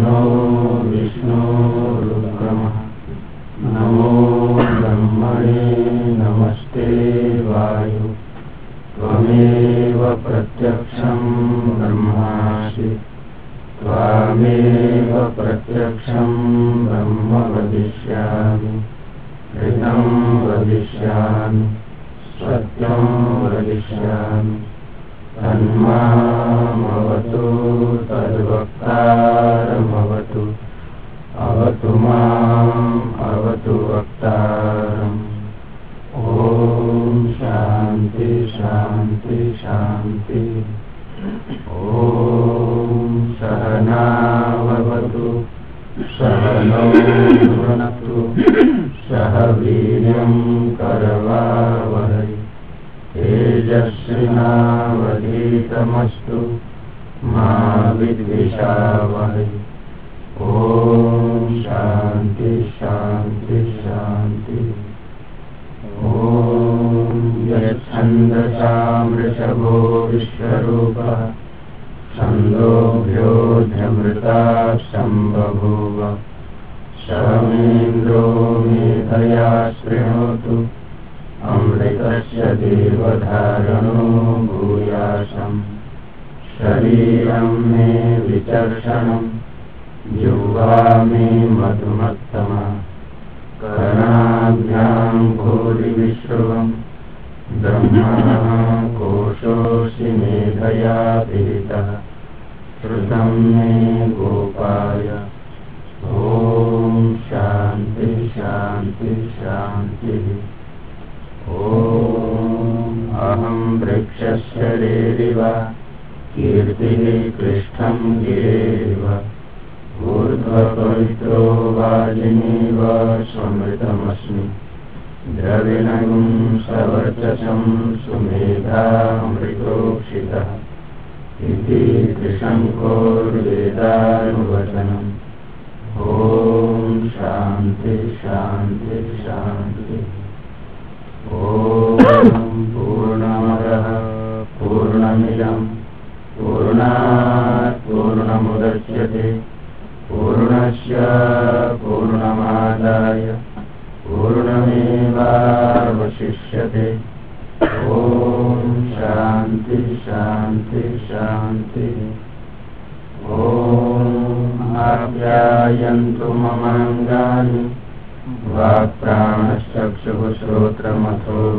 no. ब्रह्मणः कोशोऽसि मेधया पीडितः श्रुतं मे गोपाय। ॐ शान्ति शान्ति, शान्तिः। ॐ अहं वृक्षस्य रेरिव कीर्तिः पृष्ठं गिरेरिव ऊर्ध्वपवित्रो वाजिनीव समृतमस्मि द्रविणगुं सवर्चसं सुमेधामृतोक्षितः इति त्रिशङ्कोर्वेदानुवचनम्। ॐ शान्ति शान्ति शान्ति। ॐ पूर्णमदः पूर्णमिदम् पूर्णात् पूर्णमुदच्यते। पूर्णस्य पूर्णमादाय। पूर्णमेवावशिष्यते। ॐ शान्ति शान्ति शान्ति। ॐ आप्यायन्तु ममाङ्गानि। वाक्प्राणश्चक्षुः श्रोत्रमथो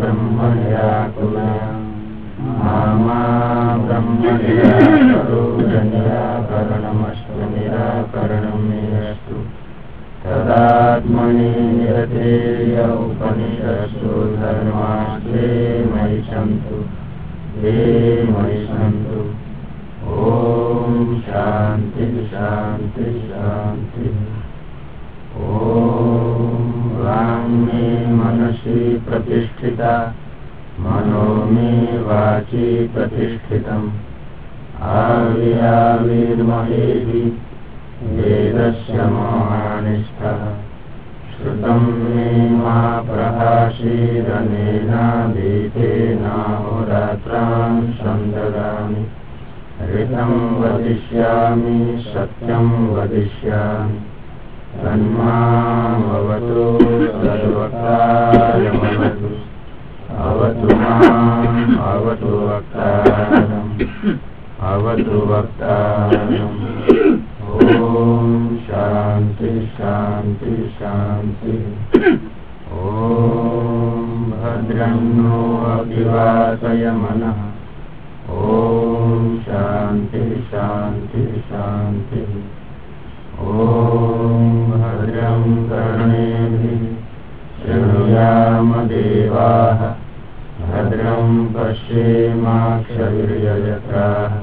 ब्रह्म निराकुलया तदात्मनि निरतेय उपनिषत्सु धर्मास्ते मयि सन्तु ते मयि सन्तु ॐ शान्ति शान्ति शान्ति। ॐ वाङ्मे मनसि प्रतिष्ठिता। मनो मे वाचि प्रतिष्ठितम्। आविर्महेभि वेदस्य महानिष्ठः श्रुतं मे मा प्रहासीरनेनादीतेनाहोरात्रान् सन्ददामि ऋतं वदिष्यामि, सत्यं वदिष्यामि। तन्मामवतु सर्वकारमवतु अवतु अवतु वक्तारम् अवतु वक्तारम्। ॐ शान्ति शान्ति शान्ति। ॐ भद्रं नो अभिवासय मनः। ॐ शान्ति शान्ति, शान्तिः। ॐ भद्रं कर्णेभिः शृणुयामदेवाः भद्रं पश्येमाक्षवीर्यजत्राः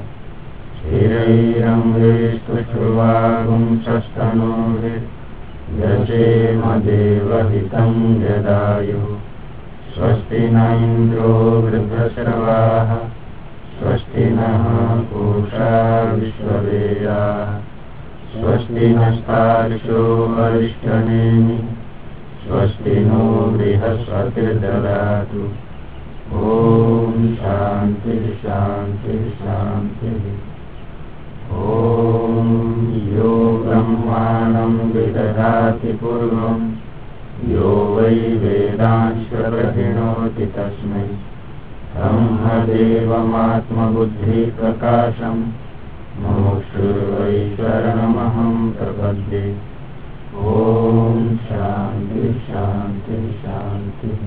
स्थिरैरङ्गैस्तुश्रुवागुंसस्तनूभिर्यजेमदेवहितं यदायुः। स्वस्ति न इन्द्रो वृद्धश्रवाः। स्वस्ति नः पूषा विश्ववेदाः। स्वस्ति नस्तार्षो वरिष्ठनेमि स्वस्ति नो बृहस्पतिर्ददातु ॐ शान्ति शान्ति शान्तिः ॐ यो वै वेदांश्च प्रहिणोति तस्मै ब्रह्मदेवमात्मबुद्धिप्रकाशम् मोक्षुर्वै शरणमहं प्रपद्ये ॐ शान्ति शान्ति शान्तिः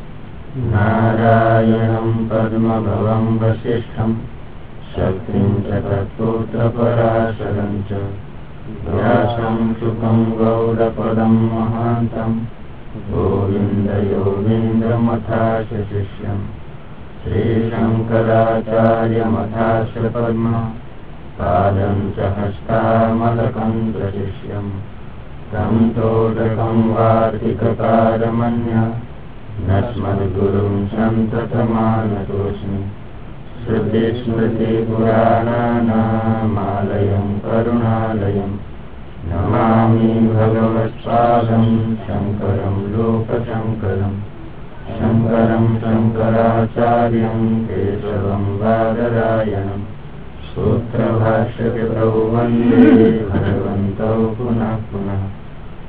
नारायणं पद्मभवं वसिष्ठं शक्तिं च तत्पुत्रपराशरं च व्यासं सुखं गौडपदं महान्तं गोविन्दयोगीन्द्रमथाश शिष्यम् श्रीशङ्कराचार्यमथाश पद्म पादं च हस्तामलकं प्रशिष्यम् तं तोटकं वार्तिककारमन्य नस्मद्गुरुं सन्ततमानतोऽस्मि। श्रुतिस्मृतिपुराणानामालयं करुणालयं। नमामि भगवत्पादं शङ्करं लोकशङ्करम् शङ्करं शङ्कराचार्यं केशवं बादरायणम् सूत्रभाष्यकृतौ वन्दे भगवन्तौ पुनः पुनः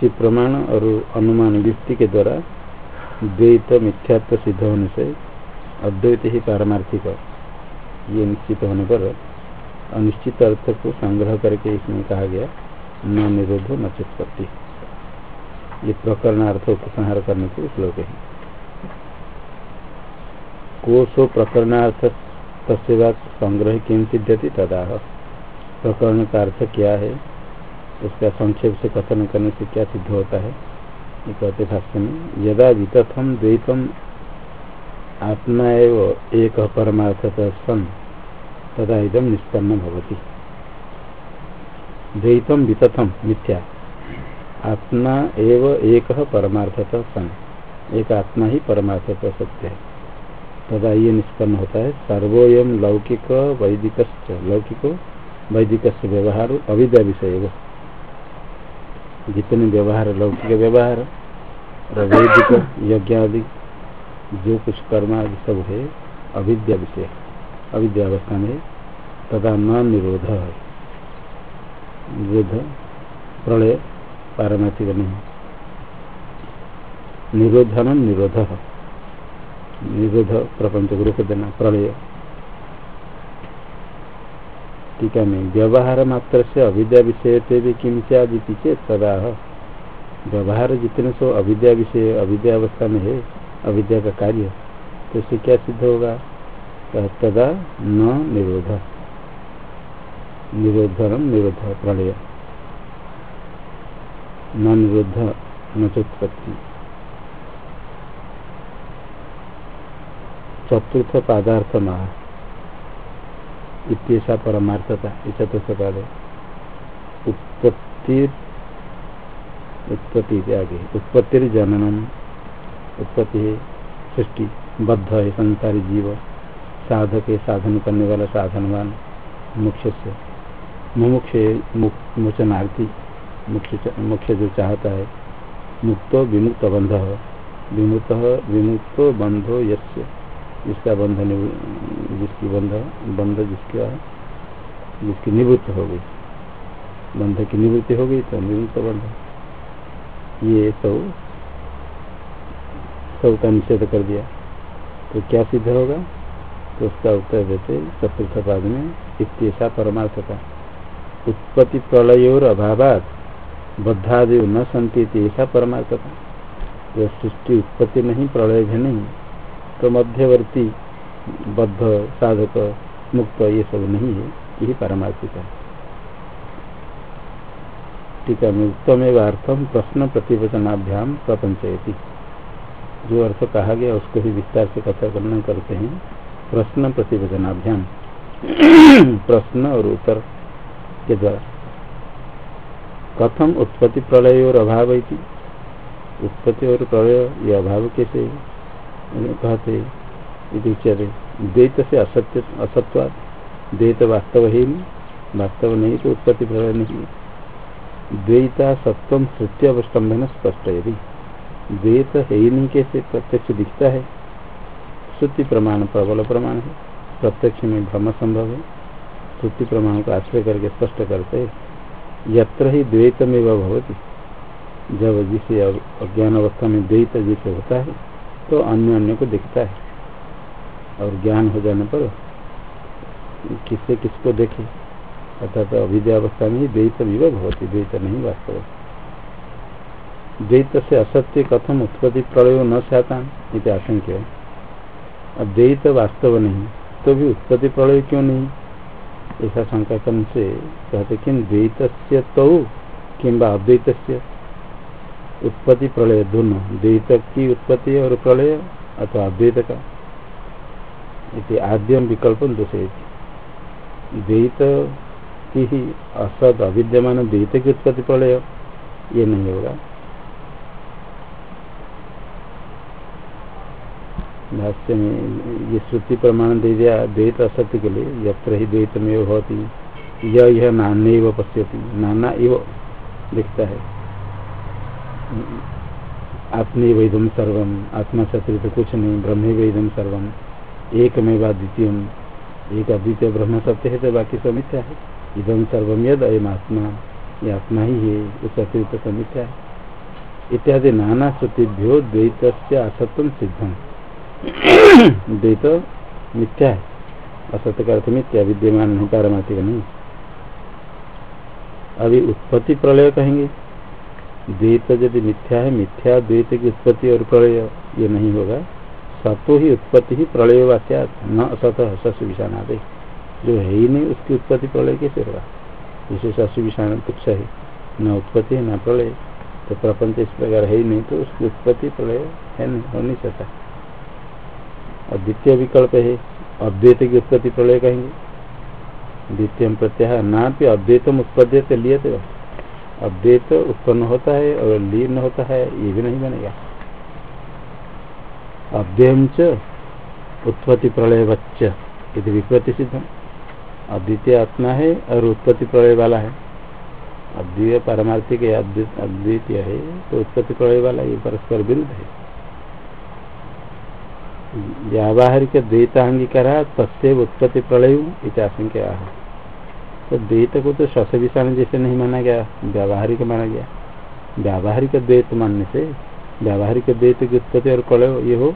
श्रुति प्रमाण और अनुमान युक्ति के द्वारा द्वैत मिथ्यात्व सिद्ध होने से अद्वैत ही पारमार्थिक ये निश्चित होने पर अनिश्चित अर्थ को संग्रह करके इसमें कहा गया न निरोध न चित्पत्ति ये प्रकरणार्थ उपसंहार करने के श्लोक है। कोशो प्रकरणार्थ तस्वाद संग्रह किम सिद्धति तदा प्रकरण का अर्थ क्या है? उसका संक्षेप से कथन करने से क्या सिद्ध होता है? ये कहते भाष्य में, यदा वितथम द्वैतम आत्मा एव एक परमार्थ सन तदा इदम निष्पन्न भवति। द्वैतम वितथम मिथ्या। आत्मा एव एक परमार्थत सन एक आत्मा ही परमार्थत सत्य है। तदा ये निष्पन्न होता है सर्वोयम लौकिक वैदिक लौकिक वैदिक व्यवहार अविद्या विषय जितने व्यवहार, लौकिक व्यवहार और वैदिक यज्ञ आदि जो कुछ कर्म आदि सब है, अविद्या विषय, अविद्या अवस्था में तदा न निरोध निरोध, प्रलय, पारमार्थिक नहीं निरोधन निरोध। निरोध प्रपंच गुरु को देना, प्रलय टीका में व्यवहार मात्र से अविद्या विषय भी किमचा पीछे तदा व्यवहार जितने सो अविद्या विषय, अविद्या अवस्था में है, अविद्या का कार्य तो इससे क्या सिद्ध होगा? तदा न निरोध। निरोधन निरोध प्रलय। न निरोध, न चोत्पत्ति। चतुर्थ पादार्थ महा इतना परमार्थता चतुर्थ पाद उत्पत्ति उत्पत्ति आगे। उत्पत्ति जननम, उत्पत्ति है सृष्टि, बद्ध है संसारी जीव, साधक है साधन करने वाला साधनवान मुख्य से मुमुक्ष मोचनार्थी मुख्य जो चाहता है, मुक्त विमुक्त बंध विमुक्त विमुक्त बंधो यस्य। जिसका बंध जिसकी बंध बंध जिसका, जिसकी निवृत्त हो गई। बंध की निवृत्ति हो गई तो निवृत्त बंध। ये सब सब का निषेध कर दिया। तो क्या सिद्ध होगा? तो उसका उत्तर देते चतुर्थ पाद में इतना परमार्थ का उत्पत्ति प्रलय और अभावात बद्धादेव न संति ऐसा परमार्थ का तो सृष्टि उत्पत्ति नहीं, प्रलय भी नहीं तो मध्यवर्ती, बद्ध, साधक, मुक्त, ये सब नहीं है यही पारमार्थिक है। टीका में उत्तम अर्थम प्रश्न प्रतिवचनाभ्याम प्रपंचयती। जो अर्थ कहा गया, उसको ही विस्तार से कथा करना करते हैं। प्रश्न प्रतिवचनाभ्याम। प्रश्न और उत्तर के द्वारा। कथम उत्पत्ति प्रलय और अभाव उत्पत्ति और प्रलय, ये अभाव कैसे? कहते उच्चते द्वैत से असत्य असत्वाद द्वैत वास्तव ही नहीं वास्तव नहीं तो उत्पत्ति प्रलय नहीं। द्वैता सत्व सत्य अवस्तंभन स्पष्ट यदि द्वैत है ही नहीं कैसे प्रत्यक्ष दिखता है। श्रुति प्रमाण प्रबल प्रमाण है। प्रत्यक्ष में भ्रम संभव है। श्रुति प्रमाण को आश्रय करके स्पष्ट करते यत्र ही द्वैतमेव भवती। जब जिसे अज्ञान अवस्था में द्वैत जिसे होता है तो अन्य अन्य को दिखता है। और ज्ञान हो जाने पर किससे किसको देखे? अर्थात तो अविद्या अवस्था में द्वैत विवग होती, द्वैत नहीं वास्तव। द्वैत से असत्य कथम उत्पत्ति प्रलय न चाहता इसे आशंक्य अद्वैत वास्तव नहीं तो भी उत्पत्ति प्रलय क्यों नहीं? ऐसा शंका करने से कहते कि द्वैत तो किम्बा अद्वैत उत्पत्ति प्रलय, दोनों द्वैत की उत्पत्ति और प्रलय अथवा अद्वैत का इति आद्यम विकल्प दोषे द्वैत की ही असद अविद्यमान द्वैत की उत्पत्ति प्रलय, ये नहीं होगा। भाष्य में ये श्रुति प्रमाण दे दिया द्वैत असत्य के लिए, यत्र ही द्वैत में होती यह नान्य पश्यति, नाना इव दिखता है। आत्मे वैदम सर्वम आत्मा शत्रु तो कुछ नहीं ब्रह्म वैदम सर्वम एक में द्वितीय एक अद्वितीय ब्रह्म सत्य है तो बाकी समित्या है। इदम सर्वम यद अयम आत्मा, ये आत्मा ही है, उस अतिरिक्त समित्या है। इत्यादि नाना श्रुतिभ्यो द्वैत असत्व सिद्धम। द्वैत मिथ्या है। असत्य का अर्थ मिथ्या, विद्यमान नहीं पारमार्थिक नहीं। अभी उत्पत्ति प्रलय कहेंगे। द्वैत यदि मिथ्या है, मिथ्या द्वैत की उत्पत्ति और प्रलय, ये नहीं होगा। सतो ही उत्पत्ति ही प्रलय वास्या न असत शस्व विषाण आदि। जो है ही नहीं, उसकी उत्पत्ति प्रलय कैसे होगा? जिसे शस्व विषाण तुक्ष है, न उत्पत्ति है न प्रलय। तो प्रपंच इस प्रकार है ही नहीं तो उसकी उत्पत्ति प्रलय है नहीं, हो नहीं सकता। और द्वितीय विकल्प है, अद्वैत की उत्पत्ति प्रलय कहेंगे। द्वितीय प्रत्याह ना भी अद्वैतम उत्पद्य लिए थे अद्वैत उत्पन्न होता है और लीन होता है, ये भी नहीं बनेगा। अद्वैम च उत्पत्ति प्रलय बच्च यदि विपत्ति सिद्ध। अद्वितीय आत्मा है और उत्पत्ति प्रलय वाला है। अद्वितीय पारमार्थिक अद्वितीय है तो उत्पत्ति प्रलय वाला ये परस्पर विरुद्ध है। व्यावहारिक द्वैतांगीकार तस्व उत्पत्ति प्रलय इतिहासंख्या तो द्वैत को तो शस विषाण जैसे नहीं माना गया, व्यावहारिक माना गया। व्यावहारिक द्वैत मानने से, व्यावहारिक द्वैत की उत्पत्ति और प्रलय ये हो,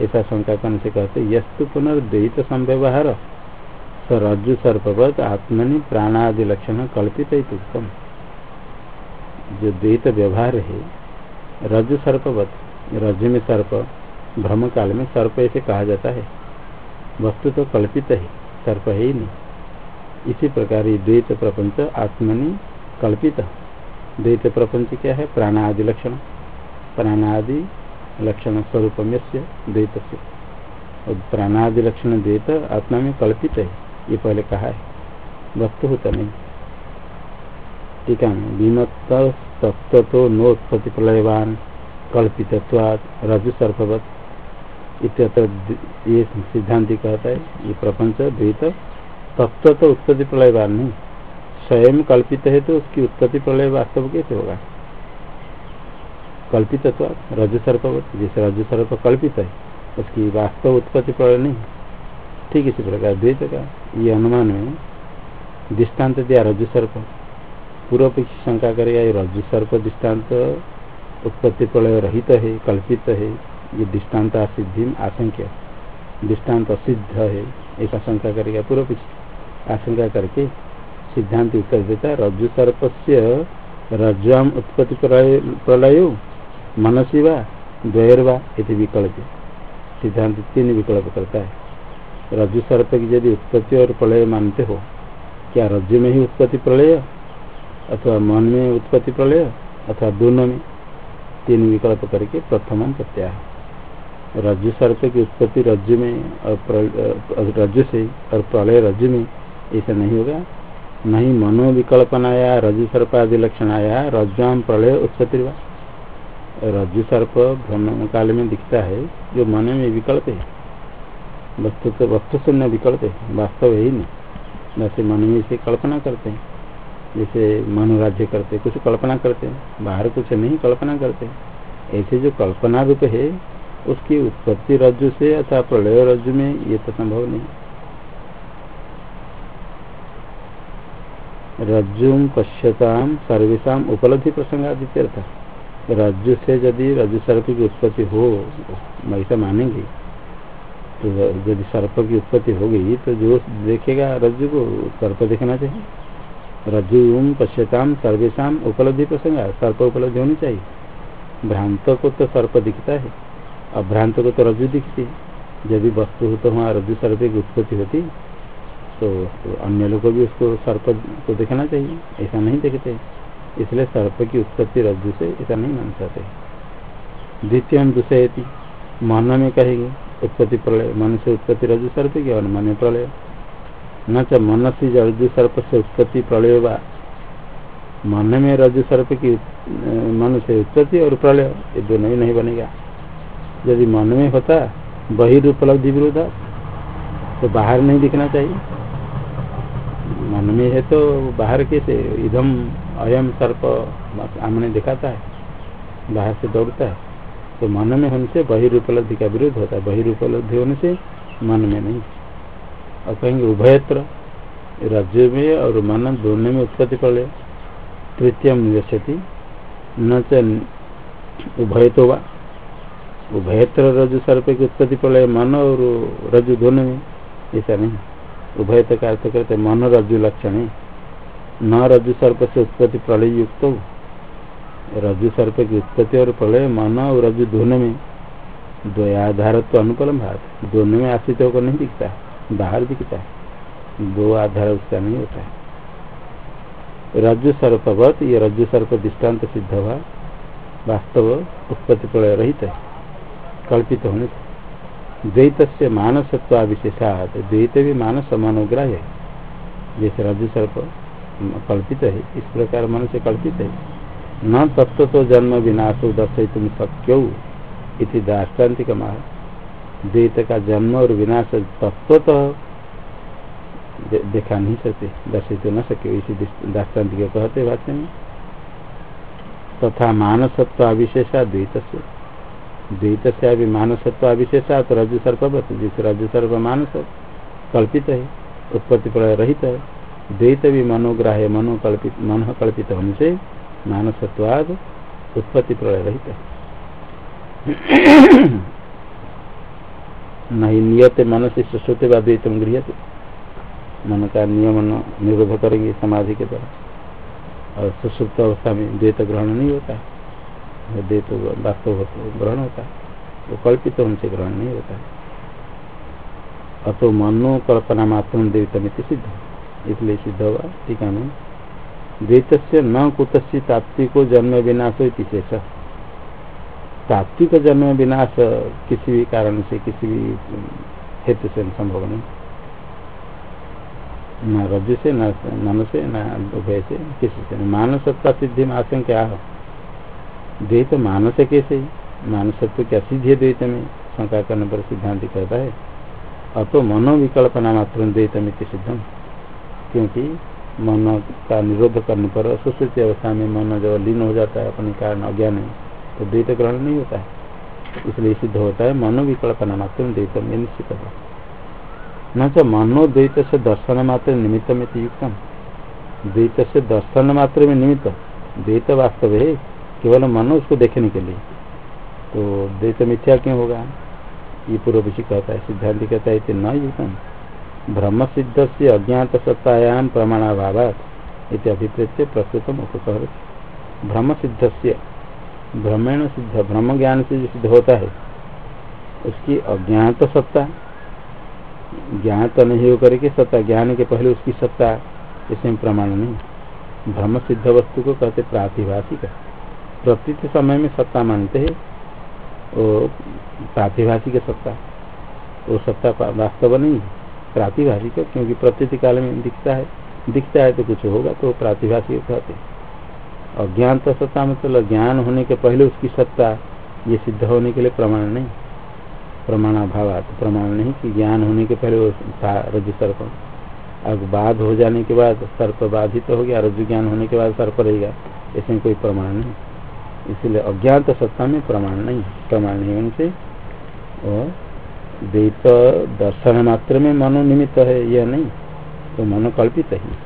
ऐसा शंका करने से कहते यस्तु पुनर्द्वैत संव्यवहार स रज्जु सर्पवत आत्मनि प्राणादि लक्षण कल्पित उत्तम। जो द्वैत व्यवहार है रज्जु सर्पवत रज्जु में सर्प भ्रम काल में सर्प ऐसे कहा जाता है। वस्तु तो कल्पित है, सर्प है ही नहीं। इसी प्रकार ये द्वैत प्रपंच आत्मनि कल्पित। द्वैत प्रपंच क्या है? प्राणादि लक्षण। प्राणादि लक्षण स्वरूप द्वैत से और प्राणादि लक्षण द्वैत आत्मा में कल्पित है, ये पहले कहा है। वस्तु होता नहीं। ठीक है विमत्त तत्व तो नोत्पत्ति प्रलयवान कल्पित रजु सर्पवत। इत्यत्र ये सिद्धांति कहता है, ये प्रपंच द्वैत तत्व तो उत्पत्ति प्रलयवान नहीं। स्वयं कल्पित है तो उसकी उत्पत्ति प्रलय वास्तव कैसे होगा? कल्पित रजु सर्पवत जैसे रजु सर्प कल्पित है, उसकी वास्तव उत्पत्ति प्रलय नहीं। ठीक इसी प्रकार द्वैत का ये अनुमान में दृष्टांत दिया रजु सर्प पूर्व पीछे शंका करेगा ये रज्जु सर्प दृष्टांत उत्पत्ति प्रलय रहित है, कल्पित है, ये दृष्टांत सिद्धि आशंका दृष्टांत सिद्ध है, ऐसा शंका करेगा पूर्व पीछे आशंका करके सिद्धांत उत्तर देता है। रज्जु सर्प से रज्जुआम उत्पत्ति प्रलय, मनसी व द्वैर्वा इति विकल्प। सिद्धांत तीन विकल्प करता है। रज्जु सर्प की यदि उत्पत्ति और प्रलय मानते हो, क्या रज्जु में ही उत्पत्ति प्रलय, अथवा मन में उत्पत्ति प्रलय, अथवा दोनों में? तीन विकल्प करके प्रथम प्रत्याह रज्जु सर्प की उत्पत्ति रज्जु में और रज्जु से और प्रलय रज्जु में ऐसा नहीं होगा। नहीं मनो विकल्पन आया रज्जु सर्प आदि लक्षण आया रज्जुआम प्रलय उत्पत्ति रज्जु सर्प भ्रमण काल में दिखता है, जो मन में विकल्प है। वस्तु तो वस्तु शून्य विकल्प है, वास्तव है ही नहीं वैसे मन में इसे कल्पना करते हैं। जैसे मनोराज्य करते, कुछ कल्पना करते हैं, बाहर कुछ नहीं कल्पना करते। ऐसे जो कल्पना रूप है, उसकी उत्पत्ति रज्जु से अथवा प्रलय रज्जु में ये तो संभव नहीं। रज्जुम पश्यताम सर्वेशा उपलब्धि प्रसंगादित्यर्थ। रज्जु से यदि रज्जु सर्प की उत्पत्ति हो ऐसा मानेंगे तो यदि सर्प की उत्पत्ति हो गई तो जो देखेगा रज्जु को, सर्प देखना चाहिए। रजुम पश्यताम सर्वेशा उपलब्धि प्रसंग, सर्प उपलब्धि होनी चाहिए। भ्रांत को तो सर्प दिखता है, अभ्रांत को तो रज्जु दिखती है। यदि वस्तु हो तो वहाँ रजु सर्प की उत्पत्ति होती तो, तो अन्य लोग भी उसको सर्प को देखना चाहिए। ऐसा नहीं देखते। इसलिए सर्प की उत्पत्ति रज्जु से ऐसा नहीं मान सकते द्वितीय दूसरे मन में कहेंगे उत्पत्ति प्रलय मन से उत्पत्ति रजु सर्प की और मन प्रलय। न च मनसी रजु सर्प से उत्पत्ति प्रलय व। मन में रजु सर्प की मन से उत्पत्ति और प्रलय ये दोनों ही नहीं बनेगा। यदि मन में होता बहिर्पलब्धि विरोध तो बाहर नहीं दिखना चाहिए। मन में है तो बाहर कैसे इधम अयम सर्प हमने दिखाता है, बाहर से दौड़ता है। तो मन में होने से बहिर्पलब्धि का विरोध होता है। बहिर्पलब्धि होने से मन में नहीं। और कहेंगे उभयत्र राज्य में और मन दोनों में उत्पत्ति कर ले तृतीय निवसती न उभय तो वा। उभयत्र रजु सर्प की उत्पत्ति प्रलय मन और रजु दोनों में, ऐसा नहीं। उभयत का अर्थ करते मन रजु लक्षण। न रजु सर्प से उत्पत्ति प्रलय युक्त हो रजु सर्प की उत्पत्ति और प्रलय, मन और रजु दोनों में द्वयाधारत्व अनुपलम भात दोनों में आश्रित होकर नहीं दिखता बाहर दिखता है। दो आधार उसका नहीं होता है। रज्जु सर्पवत, ये रज्जु सर्प दृष्टांत सिद्ध हुआ। वास्तव उत्पत्ति प्रलय रहित है, कल्पित होने से। द्वैत से मानसत्व विशेषात द्वैत भी मानस मनोग्रह है। जैसे रज्जु सर्प कल्पित है, इस प्रकार मन से कल्पित है। न तत्व तो जन्म विनाश दर्शय तुम सक्यौ इति दाष्टान्तिक माह द्वैत का जन्म और विनाश तत्व तो देखा नहीं सकते दर्शित न सके इसी दाष्टान्त के कहते भाष्य में। तथा मानसत्व अविशेषा द्वैत से द्वैत से अभी मानसत्व अविशेषा तो रजु सर्पवत जिस रजु सर्प मानस कल्पित है, उत्पत्ति प्रलय रहित है। द्वैत भी मनोग्राह्य मनो कल्पित मन कल्पित होने से मानसत्वाद उत्पत्ति प्रलय रहित है नहीं नियत मन से सुश्रुते व द्वैतम गृह मन का नियमन निरोध करेंगे समाधि के द्वारा। और सुश्रुप्त अवस्था में द्वैत ग्रहण नहीं होता। द्वैत वास्तव होते ग्रहण होता है। वो कल्पित उनसे ग्रहण नहीं होता है। अतो मनो कल्पना मात्र द्वैतमित सिद्ध। इसलिए सिद्ध हुआ है द्वैत से न कुत तात्विको जन्म विनाश हो शेष। तात्विक जन्म विनाश किसी भी कारण से, किसी भी हेतु से संभव नहीं। न रज से, न मन से न उभय से, किसी से मानसत्ता सिद्धि में आशंका द्वैत मानस कैसे? मानसत्व क्या सिद्धि है द्वैत में? शंका करने पर सिद्धांत कहता है, अतो मनोविकल्पना मात्र द्वैतम सिद्धम। क्योंकि मन का निरोध करने पर सुश्रुति अवस्था में मन जब लीन हो जाता है, अपने कारण अज्ञान है तो द्वैत ग्रहण नहीं होता है। इसलिए सिद्ध होता है मनोविकल्पना मात्र द्वैतम ये निश्चित न तो मनोद्वैत से दर्शन मात्र निमित्त में युक्तम। द्वैत से दर्शन मात्र में निमित्त द्वैत वास्तव है केवल मनो उसको देखने के लिए। तो द्वैत मिथ्या क्यों होगा? ये पूर्व कहता है, सिद्धांत कहता है न युक्तम ब्रह्म सिद्ध से अज्ञात सत्तायाम प्रमाणाभाव इति अभिप्रेत्य प्रस्तुतम उपकर ब्रह्म सिद्ध से ब्रह्मेण सिद्ध ब्रह्म ज्ञान से जो सिद्ध होता है, उसकी अज्ञात सत्ता ज्ञात नहीं होकर के सत्ता, ज्ञान के पहले उसकी सत्ता, इसमें प्रमाण नहीं। ब्रह्म सिद्ध वस्तु को कहते प्रातिभाषिक प्रतीत समय में सत्ता मानते हैं, वो प्रातिभाषिक सत्ता। वो सत्ता वास्तव नहीं है, प्रातिभाषी का, क्योंकि प्रतीत काल में दिखता है दिखता है तो कुछ होगा तो प्रातिभाषी कहते अज्ञान तो सत्ता मतलब ज्ञान होने के पहले उसकी सत्ता, ये सिद्ध होने के लिए प्रमाण नहीं। प्रमाणाभाव प्रमाण नहीं कि ज्ञान होने के पहले वो था, रज सर्प। अब बाध हो जाने के बाद सर्प बाधित तो हो गया रज्जु ज्ञान होने के बाद सर्प रहेगा इसमें कोई प्रमाण नहीं। इसलिए अज्ञात सत्ता में प्रमाण नहीं प्रमाण नहीं उनसे। और द्वैत दर्शन मात्र में मनो निमित्त है, यह नहीं। तो मनोकल्पित ही।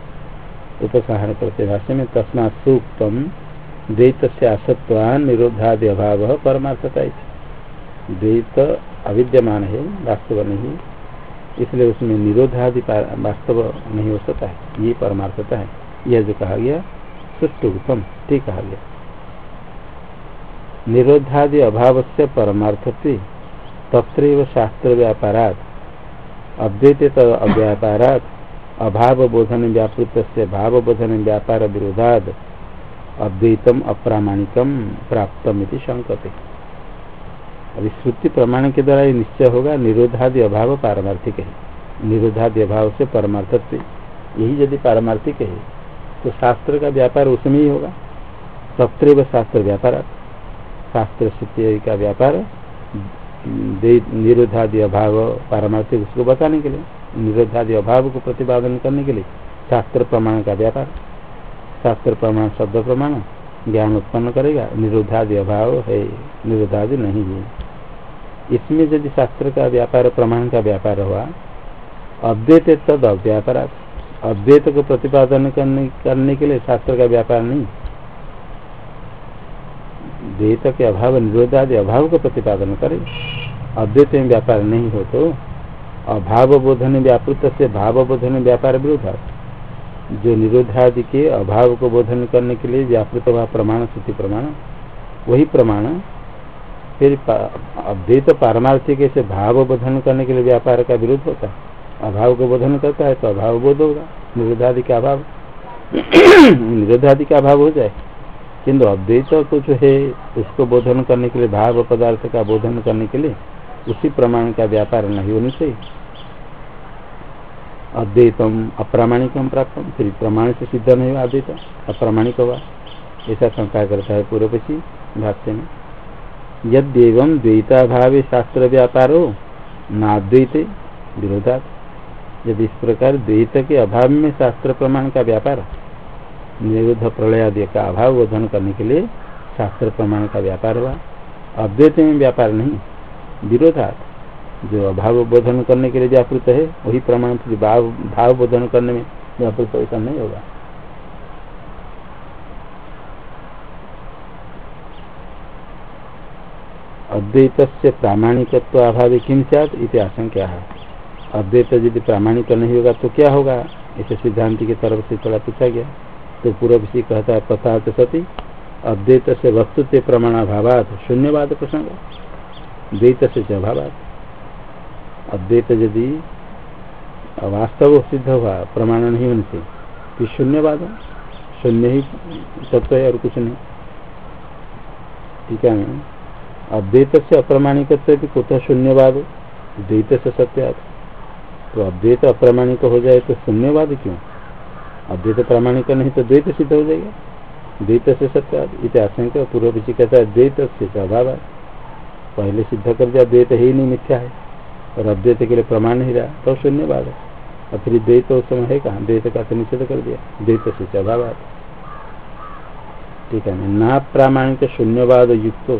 उपसहार प्रतिभाष्य में तस्मा सूक्तम द्वैत से असत्वान निरोधादि अभाव परमार्थता द्वैत अविद्यमान है, वास्तव नहीं। इसलिए उसमें निरोधादि वास्तव नहीं हो सकता है। ये परमार्थता है। यह जो कहा गया सुष्टुतम ठीक कहा गया। निरोधादि अभाव से परमार्थत्व तत्र शास्त्र व्यापारात अद्वैत अव्यापारात अभाव बोधन व्यापृत से भाव बोधन व्यापार विरोधाद अद्वैतम अप्रामाणिकम प्राप्तम शंकते अभी श्रुति प्रमाण के द्वारा ये निश्चय होगा, निरोधादि अभाव पारमार्थिक है। निरोधादि अभाव से परमार्थत्व। यही यदि पारमार्थिक है तो शास्त्र का व्यापार उसमें ही होगा। तत्र शास्त्र व्यापार शास्त्र श्रुति का व्यापार निरोधादि अभाव, पारमार्थिक, उसको बताने के लिए, निरोधादि अभाव को प्रतिपादन करने के लिए शास्त्र प्रमाण का व्यापार। शास्त्र प्रमाण, शब्द प्रमाण, ज्ञान उत्पन्न करेगा, निरोधादि अभाव है, निरोधादि नहीं है। इसमें यदि शास्त्र का व्यापार, प्रमाण का व्यापार हुआ, अद्वैत तद अव्यापार अद्वैत को प्रतिपादन करने करने के लिए शास्त्र का व्यापार नहीं। द्वैत के अभाव निरोध आदि अभाव को प्रतिपादन करे। अद्वैत में व्यापार नहीं हो तो अभाव बोधन व्यापृत से भाव बोधन व्यापार विरोधा जो निरोधादि के अभाव को बोधन करने के लिए व्यापृत हुआ प्रमाण स्थिति प्रमाण, वही प्रमाण, फिर अद्वैत पारमार्थिक से भाव बोधन करने के लिए व्यापार का विरोध होता है। अभाव को बोधन करता है तो अभाव बोध होगा, निरोधादि का अभाव। निरोधादि का अभाव हो जाए। किंतु अद्वैत कुछ है, उसको बोधन करने के लिए, भाव पदार्थ का बोधन करने के लिए, उसी प्रमाण का व्यापार नहीं होने से। अद्वैतम, अप्रामाणिकम प्राप्त फिर प्रमाण से सिद्ध नहीं हुआ अद्वैत, अप्रामाणिक हुआ। ऐसा शंका करता है पूर्वपक्षी भाष्य में। यद्यव द्वैताभाव शास्त्र व्यापार हो नाद्वैत विरोधा जब इस प्रकार द्वैत के अभाव में शास्त्र प्रमाण का व्यापार निरुद्ध प्रलय आदि का अभाव बोधन करने के लिए शास्त्र प्रमाण का व्यापार हुआ। अद्वैत में व्यापार नहीं, विरोधात। जो अभाव बोधन करने के लिए व्यापृत है, वही प्रमाण भाव भाव बोधन करने में व्यापृत ऐसा नहीं होगा। अद्वैत से प्रामाणिकत्व अभाव किम सत आशंका है। अद्वैत यदि प्रामाणिक नहीं होगा तो क्या होगा? इसे सिद्धांति की तरफ़ से थोड़ा पूछा गया। तो पूर्व से कहता है पथात सती अद्वैत से वस्तुत्व प्रमाणाभावात शून्यवाद प्रसंग। द्वैत से अभावात अद्वैत यदि वास्तव सिद्ध हुआ, प्रमाण नहीं होने से तो शून्यवाद शून्य ही तत्व है और कुछ नहीं। ठीक है अद्वैत से अप्रमाणिक भी कुछ शून्यवाद, द्वैत से सत्य तो अद्वैत अप्रमाणिक हो जाए तो शून्यवाद क्यों? अद्वैत प्रामाणिक नहीं तो द्वैत सिद्ध हो जाएगा। द्वैत से सत्यवाद इतिहास पूर्व पीछे कहता है, द्वैत से अभाव पहले सिद्ध कर दिया, द्वैत ही नहीं मिथ्या है। और अद्वैत के लिए प्रमाण नहीं रहा तो शून्यवाद है। और फिर द्वैत उस समय है कहा? द्वैत का तो निषेध कर दिया। द्वैत से अभाव ठीक है, ना प्रामाणिक शून्यवाद युक्त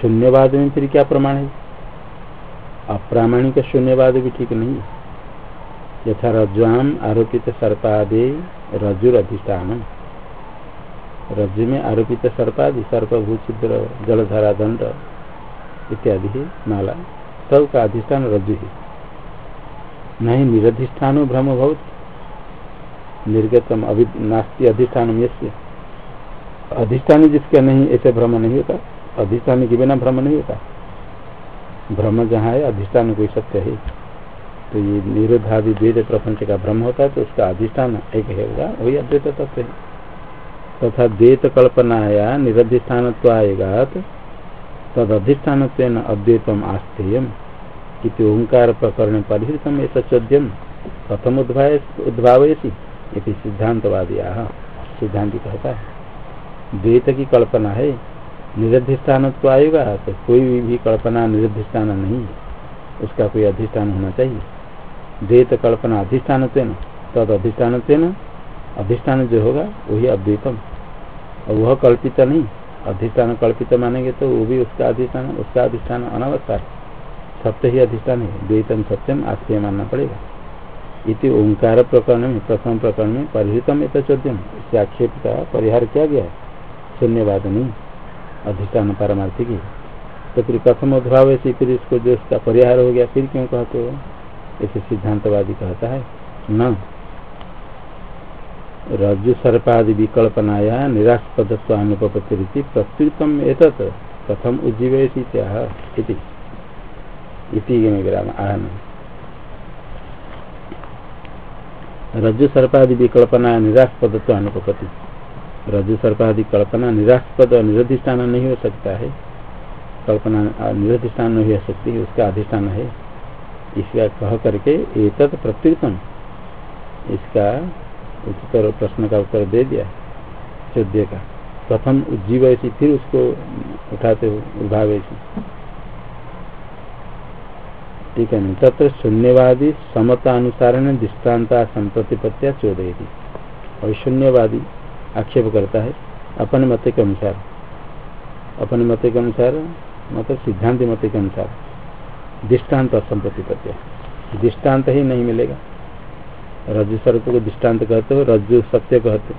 शून्यवाद में फिर क्या प्रमाण है? अप्रामाणिक शून्यवाद भी ठीक नहीं है। यथा रज्वाम आरोपित सर्पादे रजुर अधिष्ठान रज्जु में आरोपित सर्पादि सर्प भूचिद्र जलधारा दंड इत्यादि है माला। सब का अधिष्ठान रज्जु है। नहीं निरधिष्ठान भ्रम बहुत निर्गतम अभि नास्ती अधिष्ठान अधिष्ठान जिसका नहीं, ऐसे भ्रम नहीं होता। अधिष्ठान के बिना भ्रम नहीं होता। भ्रम जहाँ है, अधिष्ठान कोई सत्य है। तो ये निरोधादि द्वैत प्रपंच का भ्रम होता है तो उसका अधिष्ठान एक है होगा, वही अद्वैत तत्व है। तथा द्वैत कल्पनाया निरधिष्ठान आएगा तद अधिष्ठान अद्वैतम आस्थेय कि ओंकार प्रकरण परिहृतम ऐसा चौद्यम कथम उद्भावयसी ये सिद्धांतवादिया सिद्धांत कहता है। द्वैत की कल्पना है निरधिष्ठान तो आएगा तो कोई भी कल्पना निरधिष्ठान नहीं, उसका कोई अधिष्ठान होना चाहिए। द्वैत कल्पना अधिष्ठान तद अधिष्ठान अधिष्ठान जो होगा, वही अद्वैतम। और वह कल्पित नहीं, अधिष्ठान कल्पित मानेंगे तो वो भी उसका अधिष्ठान उसका अधिष्ठान अनावस्था सत्य ही अधिष्ठान है, द्वैतम सत्यम आश्रय मानना पड़ेगा। इति ओंकार प्रकरण में, प्रथम प्रकरण में परिहितम इत चौद्यम इससे आक्षेप का परिहार किया गया है। शून्यवाद नहीं, अधिष्ठान पारमार्थिक ही तो फिर कथम उद्भाव ऐसी फिर इसको जो इसका परिहार हो गया, फिर क्यों कहते हो? ऐसे सिद्धांतवादी कहता है, न। रज्जु सर्पादि विकल्पनाया निराशपदत्व अनुपत्ति प्रत्युतम एक कथम उज्जीवयसी विराम आहन रज्जु सर्पादि विकल्पना निराशपदत्व अनुपति रज्जु सर्पादि कल्पना निराशपद निरधिष्ठान नहीं हो सकता है। कल्पना निरधिष्ठान नहीं हो सकती, उसका अधिष्ठान है। इसका कह करके एक प्रत्युतम इसका उत्तर प्रश्न का उत्तर दे दिया चौद्य का। प्रथम उज्जीव ऐसी फिर उसको उठाते हो उद्भाव ऐसी ठीक है तत्र शून्यवादी समता अनुसार दृष्टान्ता संप्रतिपत्तिया थी और शून्यवादी आक्षेप करता है अपने मत के अनुसार। अपने मत के अनुसार मतलब सिद्धांत मत के अनुसार। दृष्टांत असंप्रतिपत्तिया दृष्टांत ही नहीं मिलेगा। रज्जु सर्प को दृष्टांत कहते हो, रज्जु सत्य कहते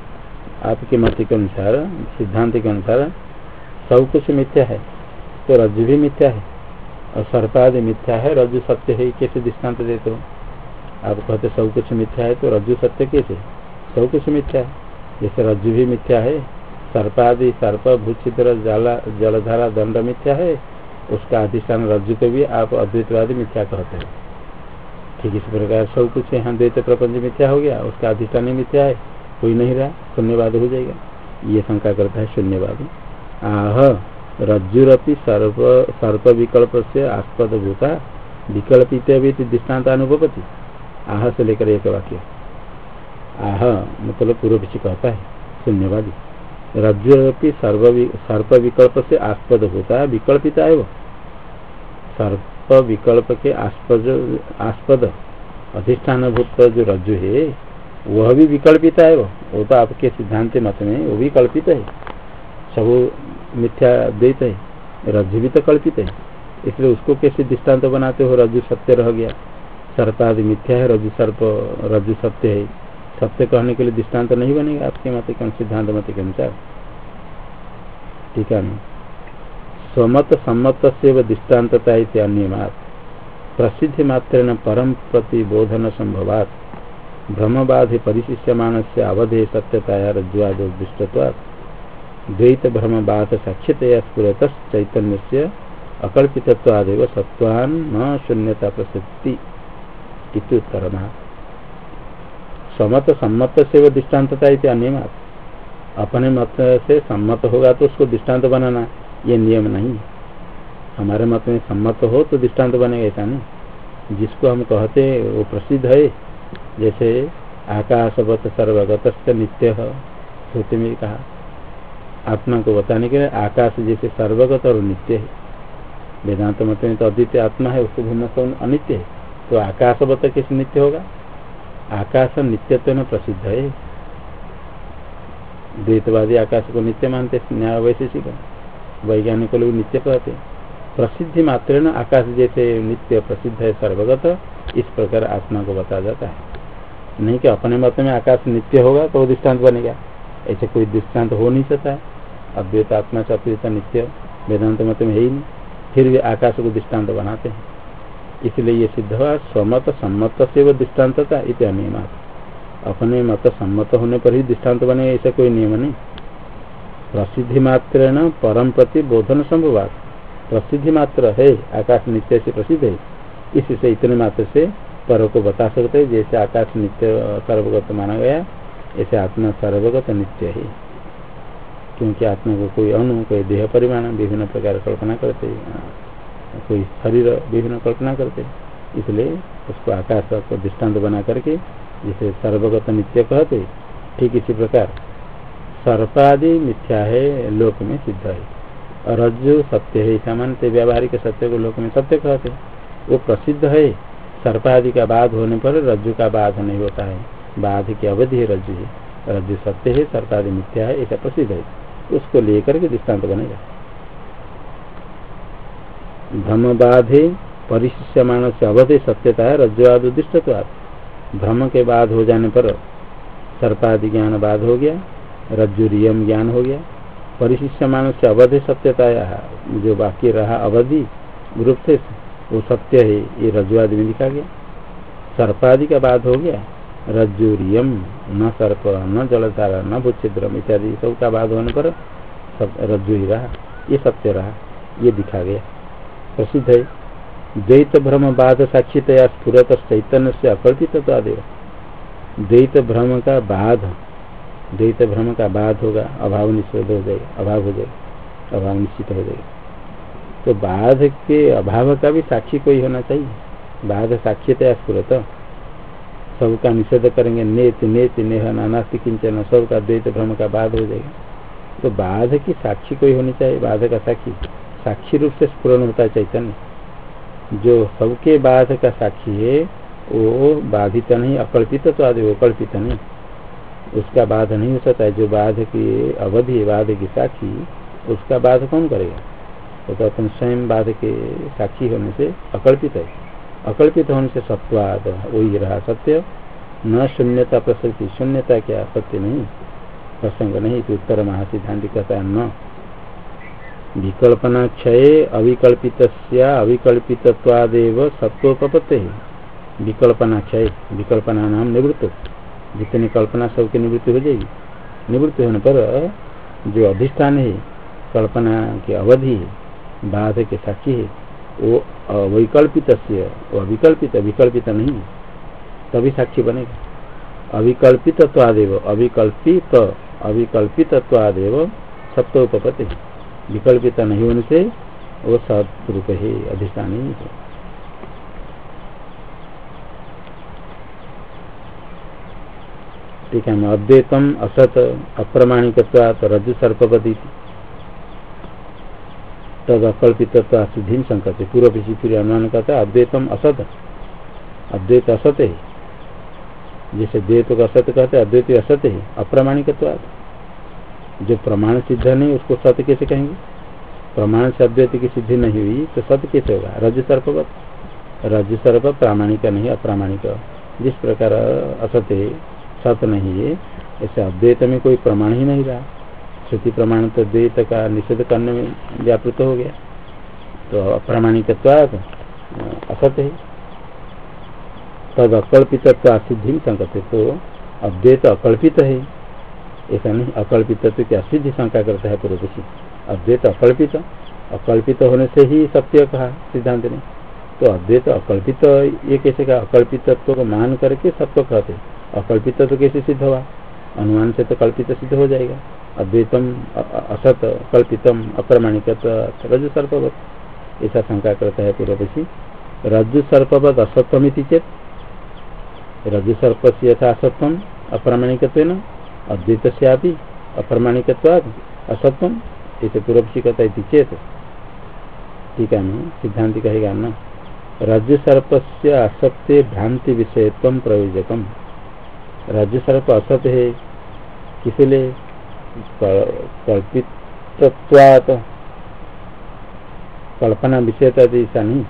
आपके मत के अनुसार, सिद्धांत के अनुसार, सब कुछ मिथ्या है तो रज्जु भी मिथ्या है, और सर्पादि मिथ्या है, रज्जु सत्य है, कैसे दृष्टांत देते हो? आप कहते सब कुछ मिथ्या है तो रज्जु सत्य कैसे? सब कुछ मिथ्या है। जैसे रज्जु भी मिथ्या है, सर्पादि, सर्प भूचित्र जला जलधारा, दंड मिथ्या है उसका अधिष्ठान रज्जु को भी आप अद्वैतवादी मिथ्या कहते हैं। ठीक इस प्रकार सब कुछ यहाँ द्वैत प्रपंच मिथ्या हो गया, उसका अधिष्ठान ही मिथ्या है, कोई नहीं रहा, शून्यवाद हो जाएगा। ये शंका करता है शून्यवाद। आह रज्जुरपि सर्प सर्प विकल्प से आस्पद भूता विकल्पित दृष्टांत अनुभवती आह से लेकर एक वाक्य। आह मतलब पूर्व पीछे कहता है, शून्यवादी। रज्जुरपि सर्प विकल्प से आस्पद होता है विकल्पित है वो सर्प विकल्प के आस्पद आस्पद अधिष्ठान भूत जो रज्जु है, वह भी विकल्पित है वो वो तो आपके सिद्धांत मत में, वो भी कल्पित है। सब मिथ्या द्वैत है, रज्जु भी तो कल्पित है। इसलिए उसको कैसे दृष्टांत बनाते हो, रज्जु सत्य रह गया? सर्पादि मिथ्या है, रज्जु सर्प, रज्जु सत्य है। सत्य कहने के लिए दृष्टांत नहीं बनेगा, आपके मत के सिद्धांत मत के अनुसार। ठीक है स्वमत सम्मत से दृष्टान्तता अन्यमात। प्रसिद्धि मात्र परम प्रतिबोधन संभवात। भ्रमबाधे परिशिष्यमान से अवधे सत्यताया रज्जुआदुष्टवाद द्वैत भ्रमबाध साक्षितया स्फुरत चैतन्य से अकल्पित्वादेव सत्वान न शून्यता प्रसिद्धि। उत्तर समत, सम्मत से वो दृष्टान्तता अन्यमात अपने मत से सम्मत होगा तो उसको दृष्टांत बनाना ये नियम नहीं हमारे मत में सम्मत हो तो दृष्टांत बनेगा ऐसा नहीं। जिसको हम कहते वो प्रसिद्ध है। जैसे आकाशवत सर्वगत नित्य, श्रुति में कहा। आत्मा को बताने के लिए आकाश जैसे सर्वगत और नित्य है। वेदांत मत में तो अद्वितीय आत्मा है, उसको भिन्न अनित्य है। तो आकाशवत किस नित्य होगा? आकाश नित्यत्व में प्रसिद्ध है। द्वैतवादी आकाश को नित्य मानते न्याय वैशेषिक वैज्ञानिक लोग नित्य कहते प्रसिद्धि मात्र न आकाश जैसे नित्य प्रसिद्ध है सर्वगत, इस प्रकार आत्मा को बताया जाता है। नहीं कि अपने मत में आकाश नित्य होगा तो दृष्टांत बनेगा। ऐसे कोई दृष्टांत हो नहीं सकता है। अद्वैत आत्मा से अद्वैत नित्य, वेदांत मत में है ही नहीं। फिर भी आकाश को दृष्टांत बनाते हैं। इसलिए ये सिद्ध हुआ, स्वमत सम्मत से वो दृष्टांत था, इत अपने मत सम्मत होने पर ही दृष्टांत बने, ऐसा कोई नियम नहीं। प्रसिद्धि मात्र न परम प्रति बोधन संभव प्रसिद्धि मात्र है, आकाश नित्य से प्रसिद्ध है। इससे इतने मात्र से पर को बता सकते हैं, जैसे आकाश नित्य सर्वगत माना गया, ऐसे आत्मा सर्वगत नित्य है। क्योंकि आत्मा को कोई अणु, कोई देह परिमाण, विभिन्न प्रकार कल्पना करते कोई शरीर विभिन्न कल्पना करते इसलिए उसको आकाश को दृष्टांत बना करके जिसे सर्वगत नित्य कहते, ठीक इसी प्रकार, सर्पादि मिथ्या है, लोक में सिद्ध है। रज्जु सत्य है सामान्य व्यावहारिक सत्य को लोक में सत्य कहते वो प्रसिद्ध है। सर्पादि का बाध होने पर रज्जु का बाध नहीं होता है। बाध की अवधि है रज्जु है रज्जु सत्य है, सर्पादि मिथ्या है, ऐसा प्रसिद्ध है। उसको लेकर के दृष्टांत बनेगा। भ्रम बाधे परिशिष्यमान से अवधे सत्यता है रज्जुवाद उदिष्टवाद भ्रम के बाद हो जाने पर सर्पादि ज्ञान बाद हो गया, रज्जुरियम ज्ञान हो गया। परिशिष्यमान से अवधि सत्यता जो बाकी रहा अवधि, ग्रुप से वो सत्य है, ये रज्जुआदि में लिखा गया। सर्पादि का बाद हो गया, रज्जुरियम, न सर्प, न जलधारा, न भूचिद्रम इत्यादि सब का बाद होने पर रज्जु ही रहा, ये सत्य रहा, ये दिखा गया। प्रसिद्ध है। द्वैत भ्रम बाध साक्षितया स्फुरत चैतन्य से अकल्पित तो आदेव द्वैत भ्रम का बाध। द्वैत भ्रम का बाध होगा, अभाव निषेध हो जाएगा अभाव हो जाएगा अभाव निश्चित हो जाएगा तो बाध के अभाव का भी साक्षी कोई होना चाहिए। बाध साक्षितया स्फुरत। सबका निषेध करेंगे, नेत नेत, नेह, नानास्ति, किंचन, सबका द्वैत भ्रम का बाध हो जाएगा। तो बाध की साक्षी कोई होनी चाहिए, बाध का साक्षी। साक्षी रूप से स्पूर्ण होता है चैतन्य। जो सबके बाद का साक्षी है, वो बाधित नहीं अकल्पित तो आदि वो कल्पित नहीं। उसका बाध नहीं हो सकता है। जो बाध की अवधि बाध की साक्षी, उसका बाध कौन करेगा? वो तो अपन स्वयं बाध के साक्षी होने से अकल्पित है। अकल्पित होने से सत्वाद, वही रहा सत्य। न शून्यता प्रसक्ति, शून्यता क्या? सत्य नहीं। प्रसंग नहीं तो उत्तर महासिद्धांत कहता है न। विकल्पना क्षय अविकल्पित अविकल्पित्वादेव सत्वोपत्ति विकल्पना क्षय विकल्पना नाम निवृत्त। जितनी कल्पना सबकी निवृत्ति हो जाएगी। निवृत्ति होने पर जो अधिष्ठान है, कल्पना की अवधि है, बाध के साक्षी है, वो अविकल्पित अविकल्पित विकल्पित नहीं है। तभी साक्षी बनेगा। अविकल्पित अविकल्पित अविकल्पित सत्वोपत्ति विकल्पित नहीं होने से वो सत्रूप है अधिष्ठान ही। है ठीक है अद्वैतम असत अप्रमाणिक रज्जु सर्पपति तद अकल्पित सिद्धि संकते पूर्व पीछे फिर अनुमान करता है अद्वैतम असत। अद्वैत असत है। जैसे द्वैत को असत कहते हैं, अद्वैत असत है अप्रमाणिक जो प्रमाण सिद्ध नहीं, उसको सत्य कैसे कहेंगे? प्रमाण से अद्वैत की सिद्धि नहीं हुई तो सत्य कैसे होगा? रज सर्पवत रज सर्प प्रामाणिक नहीं, अप्रामाणिक। जिस प्रकार असत्य सत्य नहीं है, ऐसे अद्वैत में कोई प्रमाण ही नहीं रहा। श्रुति प्रमाण तो द्वैत का निषेध करने में व्यापृत हो गया। तो अप्रामाणिक असत्य है। तद अकल्पित सिद्धि संकते तो अद्वैत अकल्पित है। ऐसा नहीं, अकल्पित तो क्या? सिद्धि शंका करता है पूर्व किसी अद्वैत अकल्पित अकल्पित होने से ही सत्य कहा सिद्धांत ने। तो अद्वैत अकल्पित, ये कैसे कहा? अकल्पित को मान करके सत्य कहते। अकल्पित तो कैसे सिद्ध हुआ? अनुमान से तो कल्पित सिद्ध हो जाएगा। अद्वैतम असत, कल्पितम अप्रमाणिक रज सर्पवत ऐसा शंका करता है पूर्व पक्षी रज्जु सर्पवत असत्वमिति चेत। रज्जु सर्प से यथा असत्वम अप्रामाणिकत्व अद्वैत से अभी अप्रामाणिकवाद असत्वम इसे पूर्व से कहता है चेत ठीक है सिद्धांत कहेगा न? रज्जु सर्प से असत्य भ्रांति विषयत्व प्रयोजकम। रज्जु सर्प असत्य है किसलिए कल्पित कल्पना विषय ऐसा नहीं।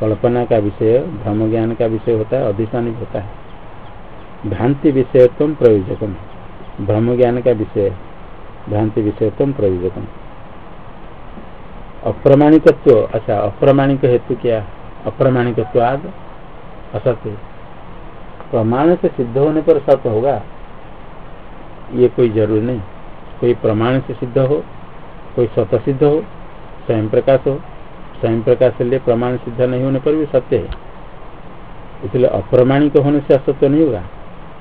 कल्पना का विषय भ्रम ज्ञान का विषय होता है अधिष्ठान होता है। भ्रांति विषयत्व प्रयोजकम। भ्रम ज्ञान का विषय भ्रांति विषयत्व प्रयोजकम। अप्रमाणिकत्व अच्छा अप्रमाणिक हेतु क्या? अप्रमाणिकत्व अप्रमाणिकत्वाद असत्य प्रमाण से सिद्ध होने पर सत्य होगा। ये कोई ज़रूर नहीं। कोई प्रमाण से सिद्ध हो, कोई स्वतः सिद्ध हो, स्वयं प्रकाश हो, स्वयं प्रकाश के लिए प्रमाण सिद्ध नहीं होने पर भी सत्य है। इसलिए अप्रमाणिक होने से असत्य नहीं होगा।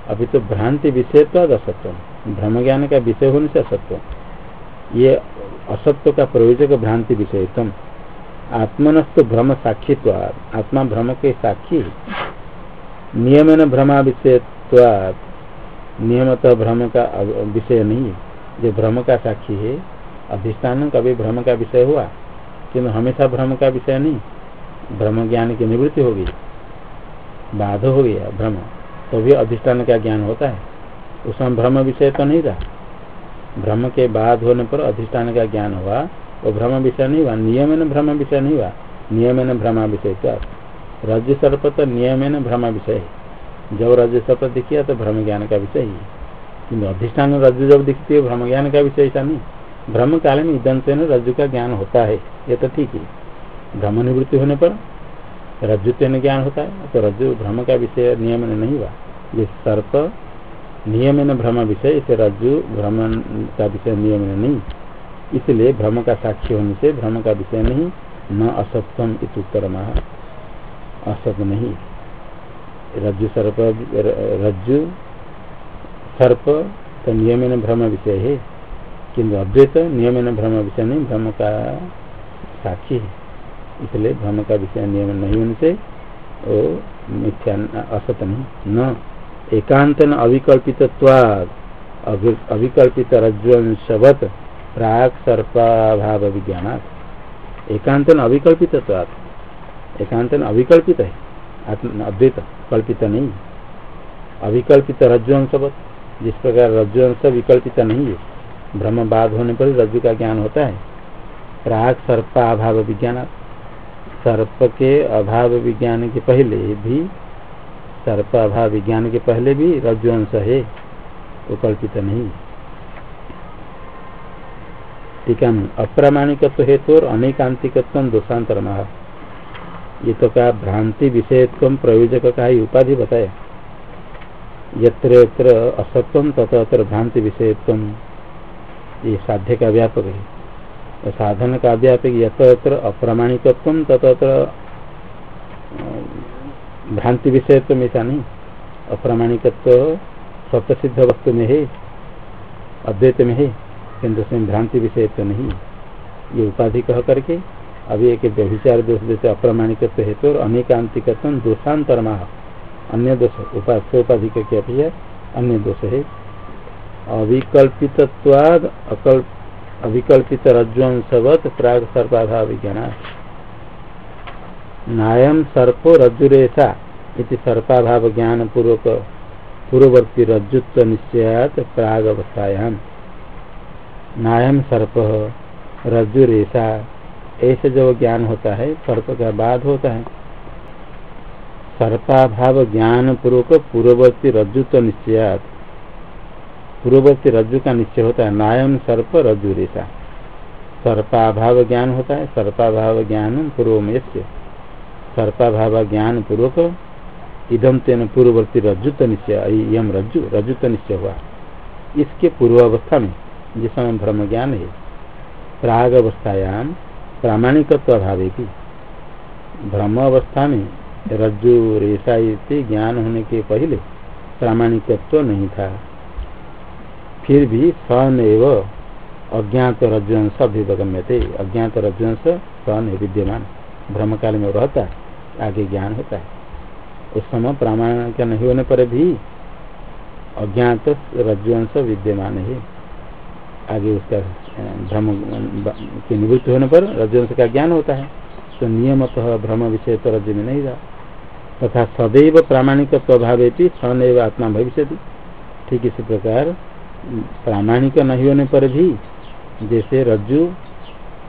अभी तो भ्रांति विषय तो असत्य भ्रम ज्ञान का विषय होने से असत्य ये असत्य का प्रयोजक भ्रांति विषय तुम आत्मनस्तु भ्रम साक्षी आत्मा भ्रम के साक्षी नियमन भ्रमा विषय नियमतः भ्रम का विषय नहीं है। जो भ्रम का साक्षी है, अधिष्ठान कभी भ्रम का विषय हुआ। किन्तु हमेशा भ्रम का विषय नहीं। भ्रम ज्ञान की निवृत्ति हो गई। बाध हो गया भ्रम। तो भी अधिष्ठान का ज्ञान होता है। उसमें भ्रम विषय तो नहीं रहा। भ्रम के बाद होने पर अधिष्ठान का ज्ञान हुआ, वो भ्रम विषय नहीं हुआ नियम भ्रम विषय नहीं हुआ। नियम भ्रमा विषय क्या? राज्य सर्प तो नियम भ्रम विषय जब रज सर्प दिखिया तो भ्रम ज्ञान का विषय ही। किन्तु अधिष्ठान रज्जु जब दिखती है भ्रम ज्ञान का विषय ऐसा नहीं। भ्रम काल में इदंत रज्जु का ज्ञान होता है, ये तो ठीक है। भ्रम निवृत्ति होने पर रज्जुत्व ज्ञान होता है तो रज्जु भ्रम का विषय नियम नहीं हुआ। ये सर्प नियम भ्रम विषय, इसे रज्जु भ्रम का विषय नियम नहीं। इसलिए भ्रम का साक्षी होने से भ्रम का विषय नहीं, न असत्यम इतुत्तर असत नहीं। रज्जु सर्प रज्जु सर्प तो नियम भ्रम विषय है। किंतु अद्वैत नियम भ्रम विषय नहीं, भ्रम का साक्षी है। इसलिए भ्रम का विषय नियम नहीं होने से वो मिथ्या असत नहीं, न। एकांत न अविकल्पित अविकल्पित रज्वंशवत प्राग सर्पाभाव विज्ञान एकांत न अविकल्पित एकांत न अविकल्पित है अद्वैत, कल्पित नहीं। अविकल्पित रज्वंशवत जिस प्रकार रज्जु अंश विकल्पित नहीं है भ्रम बाद होने पर रज्जु का ज्ञान होता है। प्राग सर्पाभाव विज्ञान सर्प के अभाव विज्ञान के पहले भी, सर्प अभाव विज्ञान के पहले भी रज्जु है, वो कल्पित नहीं ठीक है अप्रामाणिकत्व हेतु और अनेकांतिकत्व दोषांतर ये तो क्या भ्रांति विषयत्व प्रयोजक का ही उपाधि बताया। यत्र यत्र असत्व तत्र भ्रांति विषयत्व। ये साध्य का व्यापक है। तो साधन का व्यापक यत्र अप्रामाणिकत्व तत्र भ्रांति विषयत्व ऐसा नहीं अप्रामाणिकत्व सत्य सिद्ध वस्तु में है अद्वैत में है किंतु उसमें भ्रांति विषयत्व नहीं। ये उपाधि कह करके, अभी एक व्यभिचार दोष देते अप्रामाणिकत्व हेतु और अनेकांतिकत्व दोषांतर अन्य दोष उपाधि का क्या अन्य दोष है। अविकल्पित अविकल्पित रज्वंशवत प्राग सर्पाधा विज्ञान नायम सर्पो रज्जुरेशा इति सर्पाभाव ज्ञान पूर्वक पूर्ववर्ती रज्जुत्व निश्चयात प्राग अवस्थायाम नायम सर्प रज्जुरेशा ऐसे जब ज्ञान होता है, सर्प का बाद होता है। सर्पाभाव ज्ञान पूर्वक पूर्ववर्ती रज्जु तो निश्चयात पूर्ववर्ती रज्जु का निश्चय होता है। नायम सर्प रज्जु रेशा। सर्पाभाव ज्ञान होता है। सर्पाभाव ज्ञान पूर्व सर्पाभाव ज्ञान पूर्वक इदम तेन पूर्ववर्ती रज्जुत निश्चय यम रज्जु, रज्जुत निश्चय हुआ। इसके पूर्व अवस्था में समय भ्रम ज्ञान है प्राग अवस्थायाम प्रामाणिकत्व अभाव की भ्रम अवस्था में रज्जु रेशा ज्ञान होने के पहले प्रामाणिकत्व नहीं था। फिर भी सन एवं अज्ञात रज्जुंश अभिगम्य थे अज्ञात रज्जुंश सन है विद्यमान। भ्रम काल में रहता आगे ज्ञान होता है। उस समय प्रामाण का नहीं होने पर भी अज्ञात रज्जुवंश विद्यमान है। आगे उसका भ्रम के निवृत्त होने पर रज्जुवंश का ज्ञान होता है। तो नियमतः भ्रम विषय तो रज्जु में नहीं रहा। तथा सदैव प्रामाणिक स्वभाव सनैव आत्मा भविष्य ठीक इसी प्रकार प्रामाणिक नहीं होने पर भी, जैसे रज्जु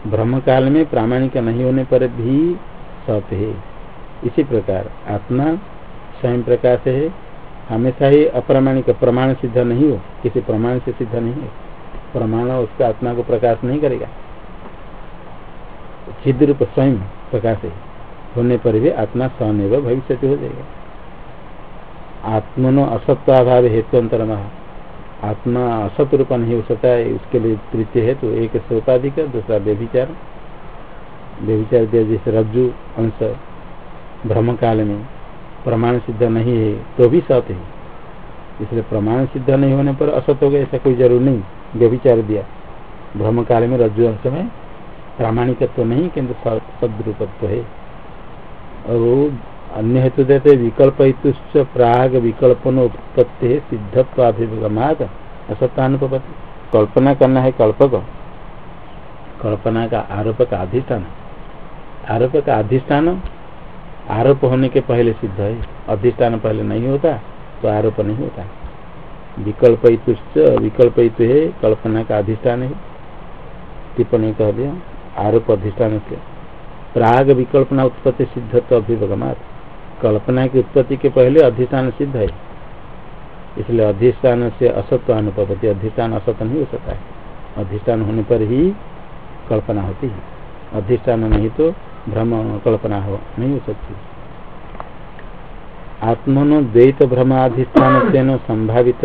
ब्रह्म काल में प्रामाणिक नहीं होने पर भी सत है। इसी प्रकार आत्मा स्वयं प्रकाश है। हमेशा ही अप्रामाणिक, प्रमाण सिद्ध नहीं हो। किसी प्रमाण से सिद्ध नहीं है। प्रमाण उसका आत्मा को प्रकाश नहीं करेगा। छिद्र रूप स्वयं प्रकाश है। होने पर भी आत्मा स्वयं भविष्य हो जाएगा। आत्मनो असत्वाभाव हेतु अंतर आत्मा असत रूप नहीं हो सकता है, उसके लिए तृतीय है तो एक सोपाधिक दूसरा व्यभिचार। व्यभिचार दिया जैसे रज्जु, अंश भ्रम काल में प्रमाण सिद्ध नहीं है तो भी सत है। इसलिए प्रमाण सिद्ध नहीं होने पर असत हो गया, ऐसा कोई ज़रूर नहीं। व्यभिचार दिया। भ्रम काल में रज्जु, अंश में प्रामाणिकत्व तो नहीं किन्तु सदरूपत्व है। और अन्य हेतु देते विकल्प हेतु प्राग विकल्पन उत्पत्ति सिद्धत्वाभिगमात असत्यानुपति कल्पना करना है कल्पक। कल्पना का आरोप का अधिष्ठान। आरोप का अधिष्ठान आरोप होने के पहले सिद्ध है। अधिष्ठान पहले नहीं होता तो आरोप नहीं होता। विकल्प विकल्प हेतु है, कल्पना का अधिष्ठान है। टिप्पणी कह दिया, आरोप अधिष्ठान से प्राग विकल्पना उत्पत्ति सिद्धत्व अभिभगमात कल्पना की उत्पत्ति के पहले अधिष्ठान सिद्ध है। इसलिए अधिष्ठान से असत्व अनुपति अधिष्ठान असत्य नहीं हो सकता है। अधिष्ठान होने पर ही कल्पना होती है। अधिष्ठान नहीं तो भ्रम कल्पना हो, नहीं हो सकती। आत्मनो द्वैत भ्रमाधिष्ठान संभावित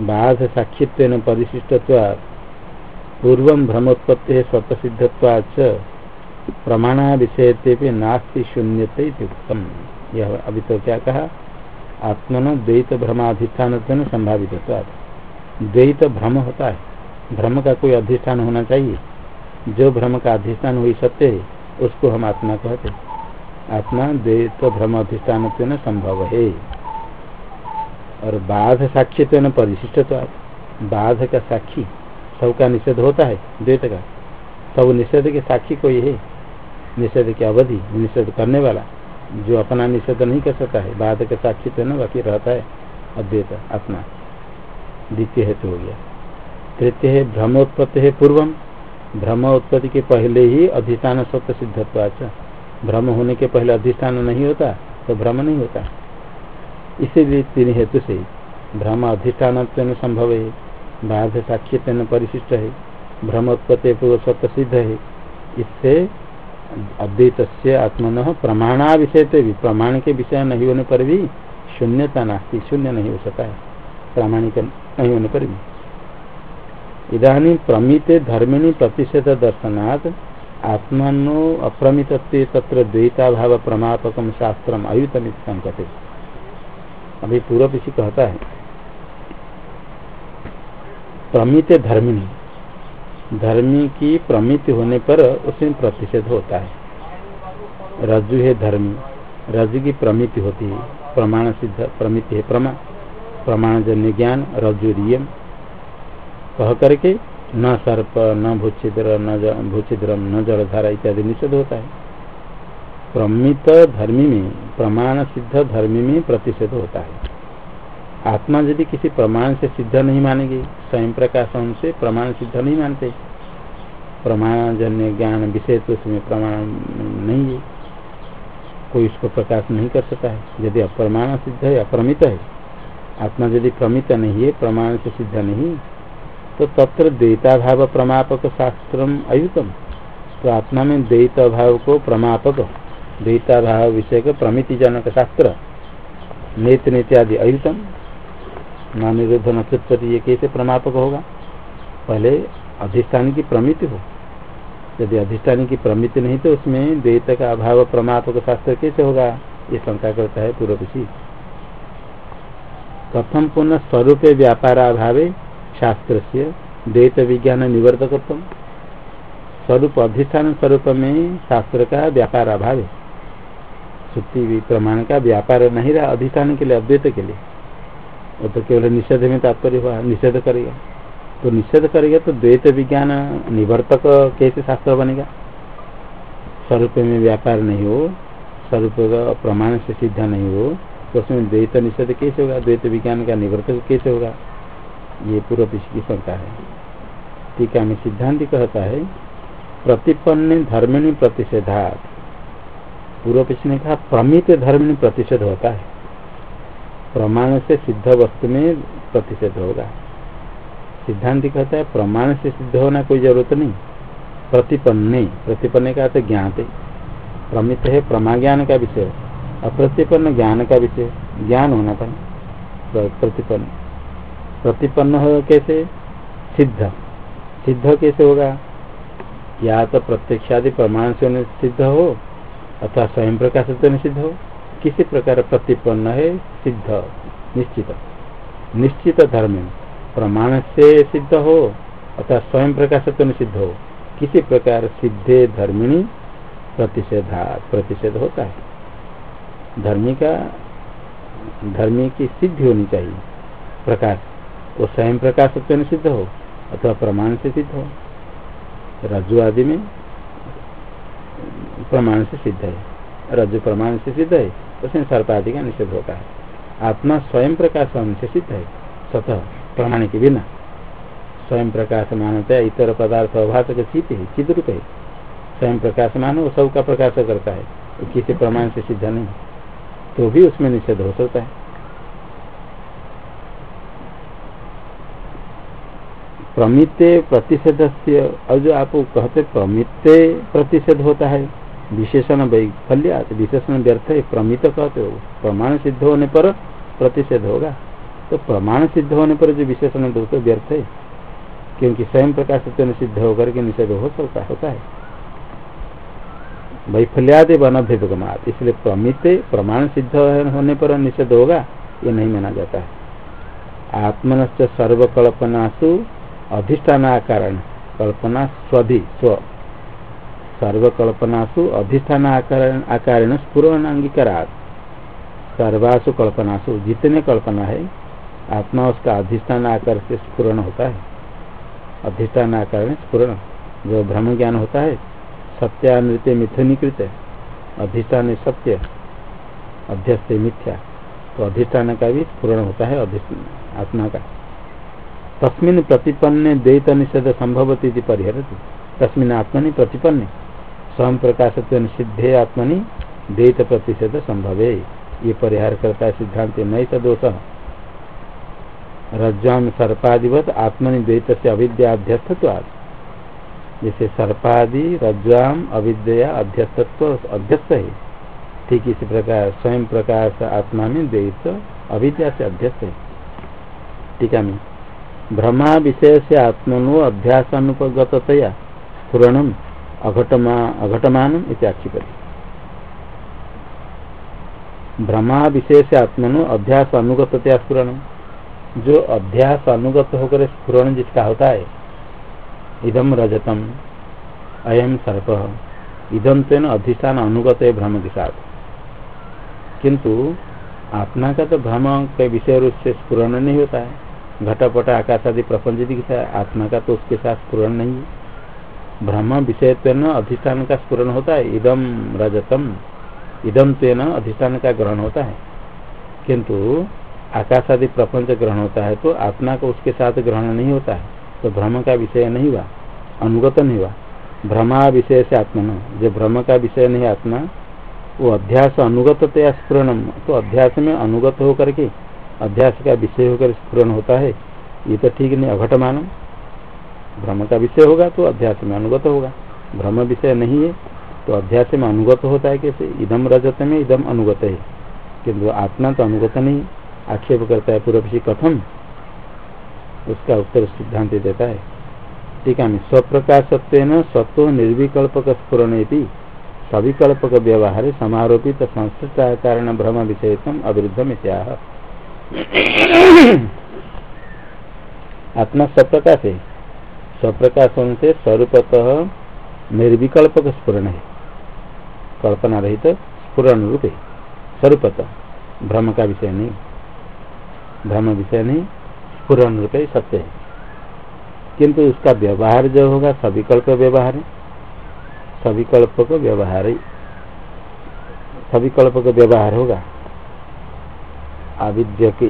बाध साक्षित्व परिशिष्टवाद पूर्व भ्रमोत्पत्ति स्वतसिद्धवाच प्रमाणा विषय नास्ति शून्यते उत्तम यह अभी तो क्या कहा आत्मन द्वैत भ्रमाधिष्ठान संभावित द्वैत भ्रम होता है। भ्रम का कोई अधिष्ठान होना चाहिए। जो भ्रम का अधिष्ठान हुई सत्य है, उसको हम आत्मा कहते आत्मा द्वैत भ्रम अधिष्ठान संभव है। और बाध साक्षी तो परिशिष्ट तो बाध का साक्षी सबका निषेध होता है द्वैत का। सब निषेध के साक्षी कोई है। निषेध की अवधि, निषेध करने वाला, जो अपना निषेध नहीं कर सकता है बाद के साक्षी तो ना, बाकी रहता है, अद्वैत, अपना। द्वितीय हेतु हो गया। तृतीय है भ्रमोत्पत्ति है पूर्वम। भ्रम उत्पत्ति के पहले ही अधिष्ठान सत्य सिद्धत्व भ्रम होने के पहले अधिष्ठान नहीं होता तो भ्रम नहीं होता। इसीलिए तीन हेतु से भ्रम अधिष्ठान संभव है, बाध साक्षी परिशिष्ट है भ्रम उत्पत्ति पूर्व सत्य सिद्ध है। इससे अद्वैत से आत्मन प्रमाणा विषय भी प्रमाण के विषय नहीं होने पर भी शून्यता नास्ती, शून्य नहीं हो सकता है। प्रामाणिक नहीं होने पर भी इधानी प्रमित धर्मिणी प्रतिषेध दर्शनात् आत्मनो अप्रमित तत्र द्वैता भाव प्रमापक शास्त्र अयुतमित संकटे अभी पूर्व किसी कहता है। प्रमित धर्मिणी धर्मी की प्रमिति होने पर उसमें प्रतिषेध होता है। रज्जु है धर्मी, रज्जु की प्रमिति होती है, प्रमाण सिद्ध प्रमिति है प्रमा प्रमाण जन्य ज्ञान, रज्जु रियम। कह करके न सर्प, न भूचिद्र न भूचिद्रम न जलधारा इत्यादि निषेध होता है। प्रमित धर्मी में, प्रमाण सिद्ध धर्मी में प्रतिषेध होता है। आत्मा यदि किसी प्रमाण से सिद्ध नहीं मानेगी, स्वयं प्रकाशन से प्रमाण सिद्ध नहीं मानते। प्रमाण जन्य ज्ञान विषय तो उसमें प्रमाण नहीं है। कोई उसको प्रकाश नहीं कर सकता है। यदि अप्रमाण सिद्ध है, अप्रमित है, आत्मा यदि प्रमित नहीं है, प्रमाण से सिद्ध नहीं तो तत्र द्वैता भाव प्रमापक शास्त्र अयुतम। तो आत्मा में द्वैत भाव को प्रमापक द्वैता भाव विषय को प्रमिति जनक शास्त्र नेत इत्यादि अयुतम। न निरुद्ध नक्षत्पति ये कैसे प्रमापक होगा? पहले अधिष्ठान की प्रमिति हो। यदि अधिष्ठान की प्रमिति नहीं तो उसमें द्वैत का अभाव प्रमापक शास्त्र कैसे होगा? ये शंका करता है पूर्व ऋषि। कथम पुनः स्वरूप व्यापार अभाव शास्त्र से द्वैत विज्ञान निवर्तक स्वरूप अधिष्ठान स्वरूप में शास्त्र का व्यापार अभाव। है प्रमाण का व्यापार नहीं रहा अधिष्ठान के लिए, अद्वैत के लिए। वो तो केवल निषेध में तात्पर्य हुआ, निषेध करेगा तो निषेध करेगा तो द्वैत विज्ञान निवर्तक कैसे शास्त्र बनेगा? स्वरूप में व्यापार नहीं हो, स्वरूप का प्रमाण से सिद्ध नहीं हो तो उसमें द्वैत निषेध कैसे होगा? द्वैत विज्ञान का निवर्तक कैसे होगा? ये पूर्व की शंका है। टीका में सिद्धांत कहता है, प्रतिपन्न धर्मिणी प्रतिषेधा पूर्व पक्ष ने कहा, प्रमित धर्मिणी प्रतिषेध होता है। प्रमाण से सिद्ध वस्तु में प्रतिषेध होगा। सिद्धांत कहता है, प्रमाण से सिद्ध होना कोई ज़रूरत नहीं। प्रतिपन्ने प्रतिपन्ने का अर्थ ज्ञाते। प्रमित है प्रमा ज्ञान का विषय। अप्रतिपन्न ज्ञान का विषय। ज्ञान होना था। प्रतिपन्न। प्रतिपन्न हो कैसे? सिद्ध। सिद्ध कैसे होगा? या तो प्रत्यक्षादि प्रमाण से सिद्ध हो, अथवा स्वयं प्रकाश सिद्ध हो। किसी प्रकार प्रतिपन्न है, सिद्ध, निश्चित। निश्चित धर्म प्रमाण से सिद्ध हो, अथवा स्वयं प्रकाश सिद्ध हो, किसी प्रकार सिद्धे धर्मिणी प्रतिषेधा, प्रतिषेध होता है। धर्मी का, धर्मी की सिद्धि होनी चाहिए। प्रकाश, वो स्वयं प्रकाश में सिद्ध हो, अथवा प्रमाण से सिद्ध हो। रज्जु आदि में प्रमाण से सिद्ध है। रज्जु प्रमाण से सिद्ध है। उसमें सर्प आदि का निषेध होता है। आत्मा स्वयं प्रकाश होने से सिद्ध है, स्वतः प्रमाण के बिना। स्वयं प्रकाश मानता है, इतर पदार्थ अभाषक चित है चिद रूप है। स्वयं प्रकाश मान, वो सबका प्रकाश करता है। तो किसी प्रमाण से सिद्ध नहीं। तो भी उसमें निषेध हो सकता है। प्रमिते प्रतिषेध और जो आप कहते प्रमिते प्रतिषेध होता है विशेषण वैफल्या विशेषण व्यर्थ है, प्रमित कहते हो। प्रमाण सिद्ध होने पर प्रतिषेध होगा। तो प्रमाण सिद्ध होने पर जो विशेषण दो तो व्यर्थ है। क्योंकि स्वयं प्रकाश सिद्ध होकर के निषेध हो सकता होता है। वैफल्यादि वन भेदगमात इसलिए प्रमित, प्रमाण सिद्ध होने पर निषेध होगा, ये नहीं माना जाता है। आत्मनश्च सर्वकल्पनासु अधिष्ठान कारण कल्पना स्वधि, स्व सर्वकल्पनासु अधिष्ठान आकारण स्फुरन अंगीकारात सर्वासु कल्पनासु जितने कल्पना है, आत्मा उसका अधिष्ठान आकार से स्फुरन होता है। अधिष्ठान आकार स्फुरन जो ब्रह्म ज्ञान होता है सत्यानृत्य मिथुनीकृत अधिष्ठान सत्य, अध्यस्त मिथ्या। तो अधिष्ठान का भी स्फुरन होता है आत्मा का। तस्मिन प्रतिपन्न द्वैत निषेध संभवती परिहरती। तस्मिन आत्मनि प्रतिपन्न। स्वयं प्रकाश निषिद्धे आत्मनि द्वैत प्रतिषेध संभव। है ये परिहार करता है सिद्धांत नहीं सदोष रज्जाम सर्पादिवत आत्मनि द्वैत से अविद्याध्यस्थत्वाद जैसे सर्पादि रज्जाम अविद्या अध्यस्तत्व अध्यस्त है। ठीक इसी प्रकार स्वयं प्रकाश आत्मा में द्वैत अविद्या से अध्यस्त है। टीका में भ्रमा विषय से आत्मनो अध्यासानुपगतया स्फुरणम। अघटमा अघटमान इत्याक्षिपति भ्रमा विषय से अभ्यास अनुगतया स्फुरण जो अभ्यास अनुगत होकर स्फुरण जिसका होता है इदम रजतम अयम सर्प। इदम तेन अधिष्ठान अनुगत है भ्रम के साथ। किंतु आत्मा का तो भ्रम के विषय रूप से स्फुरण नहीं होता है। घटपट, आकाश आदि प्रपंच आत्मा का तो उसके साथ स्पूरण नहीं है। ब्रह्म विषय अधिष्ठान का स्पूरण होता है। इदम रजतम। इदम तेन अधिष्ठान का ग्रहण होता है। किंतु आकाश आदि प्रपंच ग्रहण होता है तो आत्मा को उसके साथ ग्रहण नहीं होता है। तो भ्रम का विषय नहीं हुआ। अनुगत नहीं हुआ। भ्रमा विषय से आत्मा जो भ्रम का विषय नहीं आत्मा, वो अध्यास अनुगत स्पूर्णम तो अध्यास में अनुगत होकर के, अध्यास का विषय होकर स्फुरन होता है। ये तो ठीक नहीं अघट मानो भ्रम का विषय होगा तो अध्यास में अनुगत होगा। भ्रम विषय नहीं है तो अध्यास में अनुगत होता है कैसे? इदम रजत में इदम अनुगत है। किंतु आत्मा तो अनुगत नहीं। आक्षेप करता है पूर्व कथम? उसका उत्तर सिद्धांत देता है। ठीक है स्वप्रकाशत्व सत्व निर्विकल्पक स्फुरन सविकल्पक व्यवहार समारोपित संस्कृत कारण भ्रम विषय अविरुद्ध मित्या आत्मा स्वप्रकाश है। स्वप्रकाश होने से स्वरूपतः निर्विकल्प का स्फुरण। है कल्पना रहित पूर्ण रूप। है स्वरूपत। भ्रम का विषय नहीं। भ्रम विषय नहीं पूर्ण रूप सत्य है। किंतु उसका व्यवहार जो होगा, सविकल्प व्यवहार है। सविकल्प को व्यवहार ही। सविकल्प का व्यवहार होगा। आविद्य के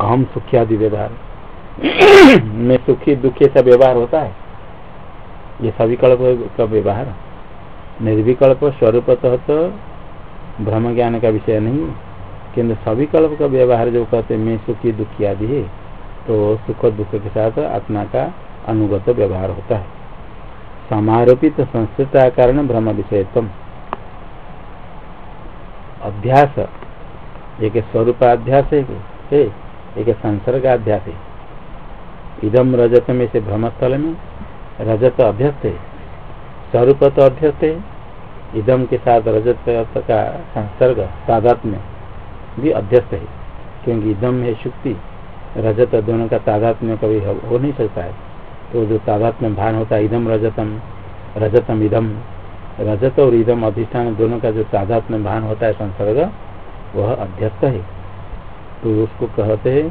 अहम सुख्यादि व्यवहार। में सुखी, दुखी ऐसा व्यवहार होता है? ये सविकल्प का व्यवहार। निर्विकल्प स्वरूपतः तो ब्रह्म ज्ञान का विषय नहीं। किंतु सविकल्प का व्यवहार जो कहते मैं सुखी, दुखी आदि है तो सुख दुख के साथ आत्मा का अनुगत व्यवहार होता है। समारोपित तो संस्कृत कारण ब्रह्म विषयत्म अभ्यास, एक स्वरूपाध्यास है, एक संसर्गाध्यास है। इदम रजत में से भ्रमस्थल में रजत अध्यस्त है स्वरूप तो अध्यस्त है इदम के साथ रजत का संसर्ग, तादात्म्य भी अध्यस्त है क्योंकि इदम है शुक्ति, रजत दोनों का तादात्म्य कभी हो नहीं सकता है। तो जो तादात्म्य भान होता है इदम रजतम रजतम इदम रजत और इदम अधिष्ठान दोनों का जो तादात्म्य भान होता है संसर्ग, वह अध्यस्त है। तो उसको कहते हैं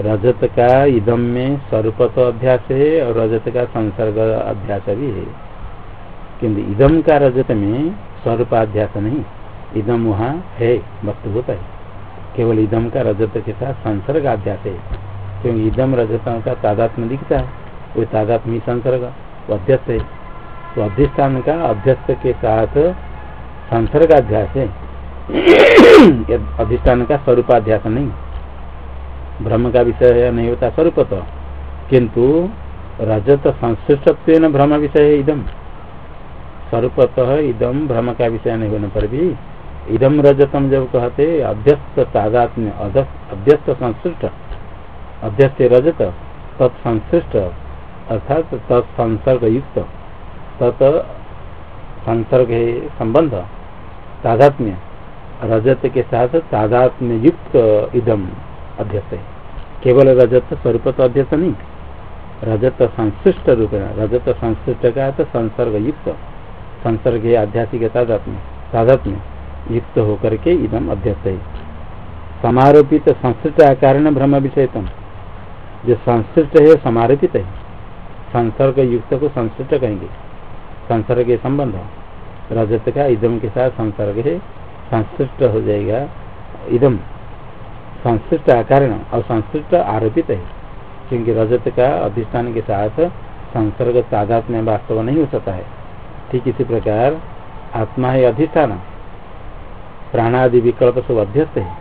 रजत का इदम में स्वरूपत अध्यास है और रजत का संसर्ग अध्यास भी है। किंतु इदम का रजत में स्वरूपाध्यास नहीं इदम वहाँ है वस्तुभूत है। केवल इदम का रजत के साथ संसर्ग अध्यास है, क्योंकि इदम रजत का तादात्म दिखता है, वो तादात्मी संसर्ग अध्यस्त है। तो अधिष्ठान का अध्यस्त के साथ संसर्ग अध्यास है अधिष्ठान का स्वरूपाध्यास नहीं भ्रम का विषय नहीं होता, स्वरूप तो। किंतु रजत संश्लिष्ट भ्रम विषय है इदम स्वरूपतः इदम भ्रम का विषय नहीं होने पर भी। इदम रजतम जब कहते, अध्यस्त तादात्म्य, अध्यस्त संश्लिष्ट। अध्यस्त रजत तत्संश्लिष्ट अर्थात तत्संसर्ग युक्त तत् संसर्ग संबंध। तादात्म्य, रजत के साथ तादात्म्य युक्त इदम अध्यस्त है। केवल रजत स्वरूप तो अध्यस्त नहीं रजत संश्लिष्ट रूप है। रजत संश्लिष्ट का तो संसर्ग युक्त संसर्ग आध्यात्मिक तादात्म्य तादात्म्य युक्त होकर के इदम अध्यस्त है। समारोपित संस्कृत कारण भ्रम विषयतम। जो संस्कृत है समारोपित है। संसर्ग युक्त को संस्कृत कहेंगे। संसर्ग संबंध। रजत का इदम के साथ संसर्ग है संस्कृत हो जाएगा इदम। संस्कृत कारण और संस्कृत आरोपित है। क्योंकि रजत का अधिष्ठान के साथ संसर्ग तादात में वास्तव नहीं हो सकता है। ठीक इसी प्रकार आत्मा है अधिष्ठान। प्राणादि विकल्प सब अध्यस्त है।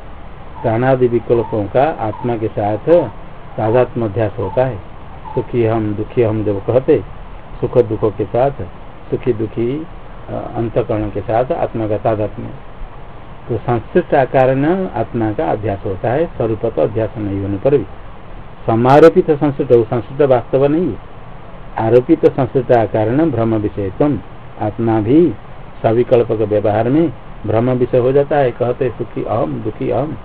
प्राणादि विकल्पों का आत्मा के साथ तादात्म अध्यास होता है। सुखी हम, दुखी हम जब कहते, सुख दुखों के साथ, सुखी दुखी अंतकरण के साथ आत्मा का तादात्म्य तो संस्कृत आकार आत्मा का अध्यास होता है, स्वरूप तो अध्यास नहीं होने पर भी। समारोपित संस्कृत हो संस्कृत वास्तव नहीं है। आरोपित संस्कृत आकार भ्रम विषय तुम आत्मा भी सविकल्प के व्यवहार में भ्रम विषय हो जाता है, कहते सुखी अहम, दुखी अहम।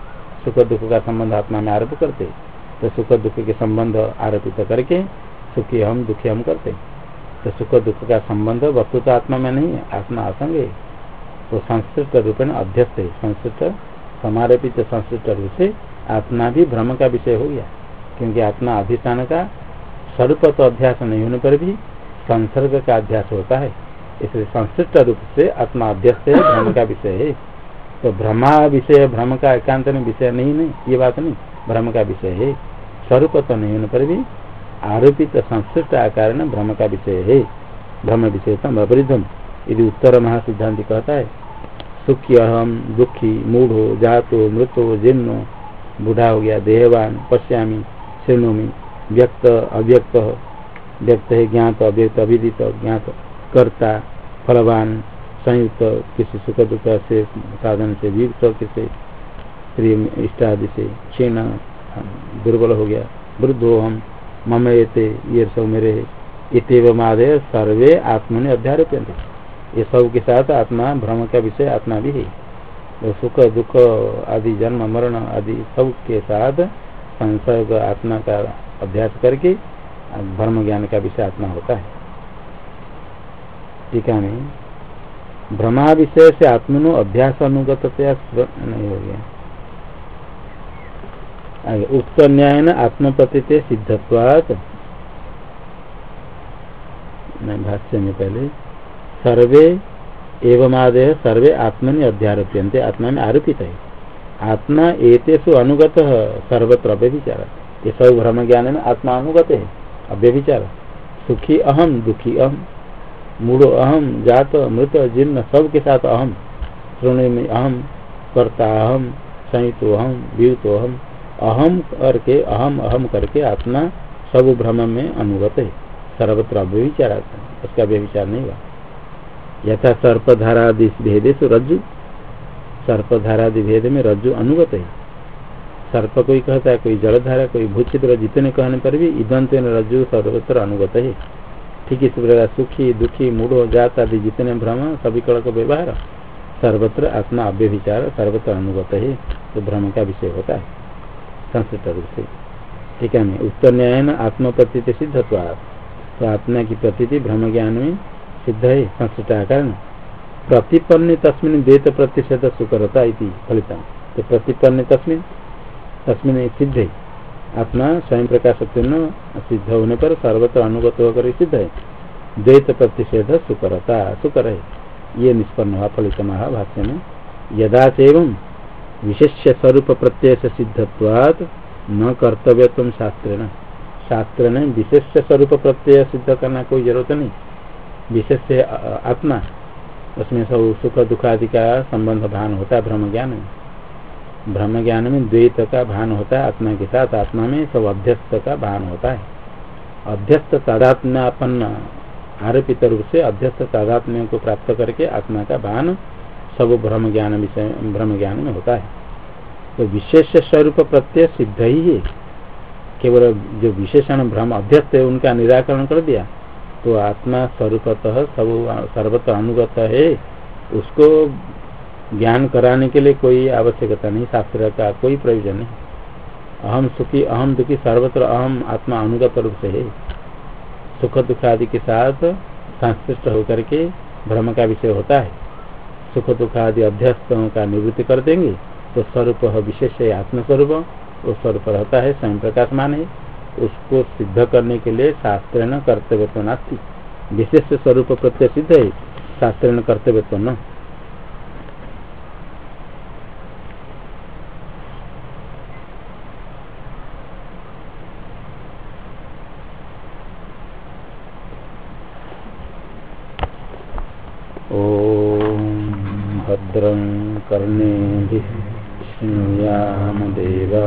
सुख दुख का संबंध आत्मा में आरोप करते तो सुख दुख के संबंध आरोपित करके सुखी हम दुखी हम करते तो सुख दुख का संबंध वस्तु तो आत्मा में नहीं है, आत्मा असंग है। तो संस्कृत रूप में अध्यस्त है। संस्कृत समारोपित संस्कृत रूप से आत्मा भी भ्रम का विषय हो गया। क्योंकि आत्मा अधिष्ठान का स्वरूप तो अध्यास नहीं होने पर भी संसर्ग का अध्यास होता है। इसलिए संश्लिष्ट रूप से आत्मा अध्यस्त है, भ्रम का विषय है। तो भ्रमा विषय, भ्रम का एकांत में विषय नहीं नहीं, ये बात नहीं। भ्रम का विषय है। स्वरूप तो नहीं होने पर भी आरोपित संश्लिष्ट आकार भ्रम का विषय है। भ्रम विषय तम अवरिधम यदि उत्तर महासिद्धांत कहता है सुखी अहम दुखी, मूढ़ो, जातो, मृतो जीर्णो बूढ़ा हो गया, देहवान, पश्यामी श्रेणोमी व्यक्त, अव्यक्त, व्यक्त है ज्ञात, अव्यक्त अभिदित ज्ञात, कर्ता, फलवान, संयुक्त, किसी सुख दुख से, साधन से युक्त किसी प्रिय इष्ट आदि से, क्षीण दुर्बल हो गया, वृद्ध हो हम मम ये सब मेरे इतव माधे सर्वे आत्मनि ने अध्यारोप ये सब के साथ आत्मा, भ्रम का विषय आत्मा भी है। तो सुख, दुख आदि, जन्म, मरण आदि सब के साथ संसर्ग आत्मा का अभ्यास करके भ्रम ज्ञान का विषय आत्मा होता है। टीका में भ्रमा विषय से आत्मनो अभ्यास अनुगत नहीं हो गया। उक्त न्याय न आत्मपति सिद्धत्वात। भाष्य में पहले सर्वे एवं आदय सर्वे आत्मनि अध्यारोप्यंते आत्मा में आरोपित है आत्मा एतेषु अनुगत सर्वत्र अव्यभिचार ये सब भ्रम ज्ञान में आत्मा अनुगत है अव्यभिचार। सुखी अहम दुखी अहम मूढ़ो अहम जात, मृत जिन्न सब के साथ अहम श्रोण में अहम कर्ता अहम संयुक्त अहम व्युत अहम अहम करके अहम अहम करके आत्मा सब भ्रम में अनुगत है। सर्वत्र अव्यविचार उसका व्यविचार नहीं हुआ। यथा सर्पधारादि भेदे तो रज्जु। सर्पधारादि भेद में रज्जु अनुगत है। सर्प कोई कहता है, कोई जलधारा, कोई भूचित्र जितने कहने पर भी इदंत रज्जु, सर्वत्र अनुगत है। ठीक इस प्रकार सुखी, दुखी, मूढ़ो, जात आदि जितने भ्रम, सभी कड़ का व्यवहार, सर्वत्र आत्मा अव्यभिचार, सर्वत्र अनुगत है। तो भ्रम का विषय होता है। संस्कृत रूप से। ठीक है उत्तर न्याय न आत्म प्रतीत सिद्ध तो आत्मा की प्रतीति भ्रम ज्ञान में सिद्ध है संस्कृत कारण प्रतिपन्न तस्मिन द्वैत प्रतिशत सुकरता फलिता। तो प्रतिपन्न तस्मिन तस्मिन सिद्ध है आत्मा स्वयं प्रकाश सिद्ध होने पर सर्वत्र अनुगत होकर सिद्ध है द्वैत प्रतिषेध सुकरता सुकर है ये निष्पन्न हुआ फलित भाष्य में यदा एवं विशेष स्वरूप प्रत्यय से सिद्धत्वाद न कर्तव्य तुम शास्त्र न शास्त्र ने विशेष स्वरूप प्रत्यय सिद्ध करना कोई ज़रूरत नहीं। विशेष आत्मा। उसमें सब सुख, दुख आदि का संबंध भान होता है ब्रह्म ज्ञान में। ब्रह्म ज्ञान में द्वैत का भान होता है आत्मा के साथ। आत्मा में सब अध्यस्त का भान होता है। अध्यस्त तादात्म्यापन्न, आरोपित रूप से अध्यस्त तादात्म्य को प्राप्त करके आत्मा का भान सब ब्रह्म ज्ञान विषय ब्रह्म ज्ञान में होता है। तो विशेष स्वरूप प्रत्यय सिद्ध ही है। केवल जो विशेषण भ्रम अध्यस्त है, उनका निराकरण कर दिया। तो आत्मा स्वरूपतः सब सर्वत्र अनुगत है, उसको ज्ञान कराने के लिए कोई आवश्यकता नहीं, शास्त्र का कोई प्रयोजन नहीं। अहम सुखी, अहम दुखी सर्वत्र अहम आत्मा अनुगत रूप से है। सुख दुख आदि के साथ संश्लिष्ट होकर के भ्रम का विषय होता है। सुख दुख आदि अध्यस्तों का निवृत्ति कर देंगे तो स्वरूप विशेष है, आत्मस्वरूप। वो स्वरूप रहता है, स्वयं प्रकाशमान है। उसको सिद्ध करने के लिए शास्त्र न कर्तव्य तो नास्ती। विशेष स्वरूप प्रत्यय सिद्ध है शास्त्र न। कर्तव्य तो न भद्रं कर्णेभिः शृणुयामदेवा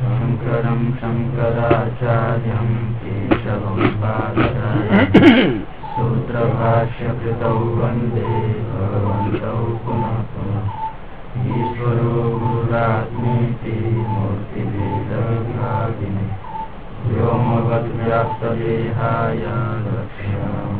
शङ्करं शङ्कराचार्यं केशवं पादरायणं सूत्रभाष्यकृतौ वंदे भगवन्तौ पुनः पुनः। ईश्वरो गुरुरात्मेति मूर्तिभेदविभागिने। व्योमवद्व्याप्तदेहाय दक्षिणा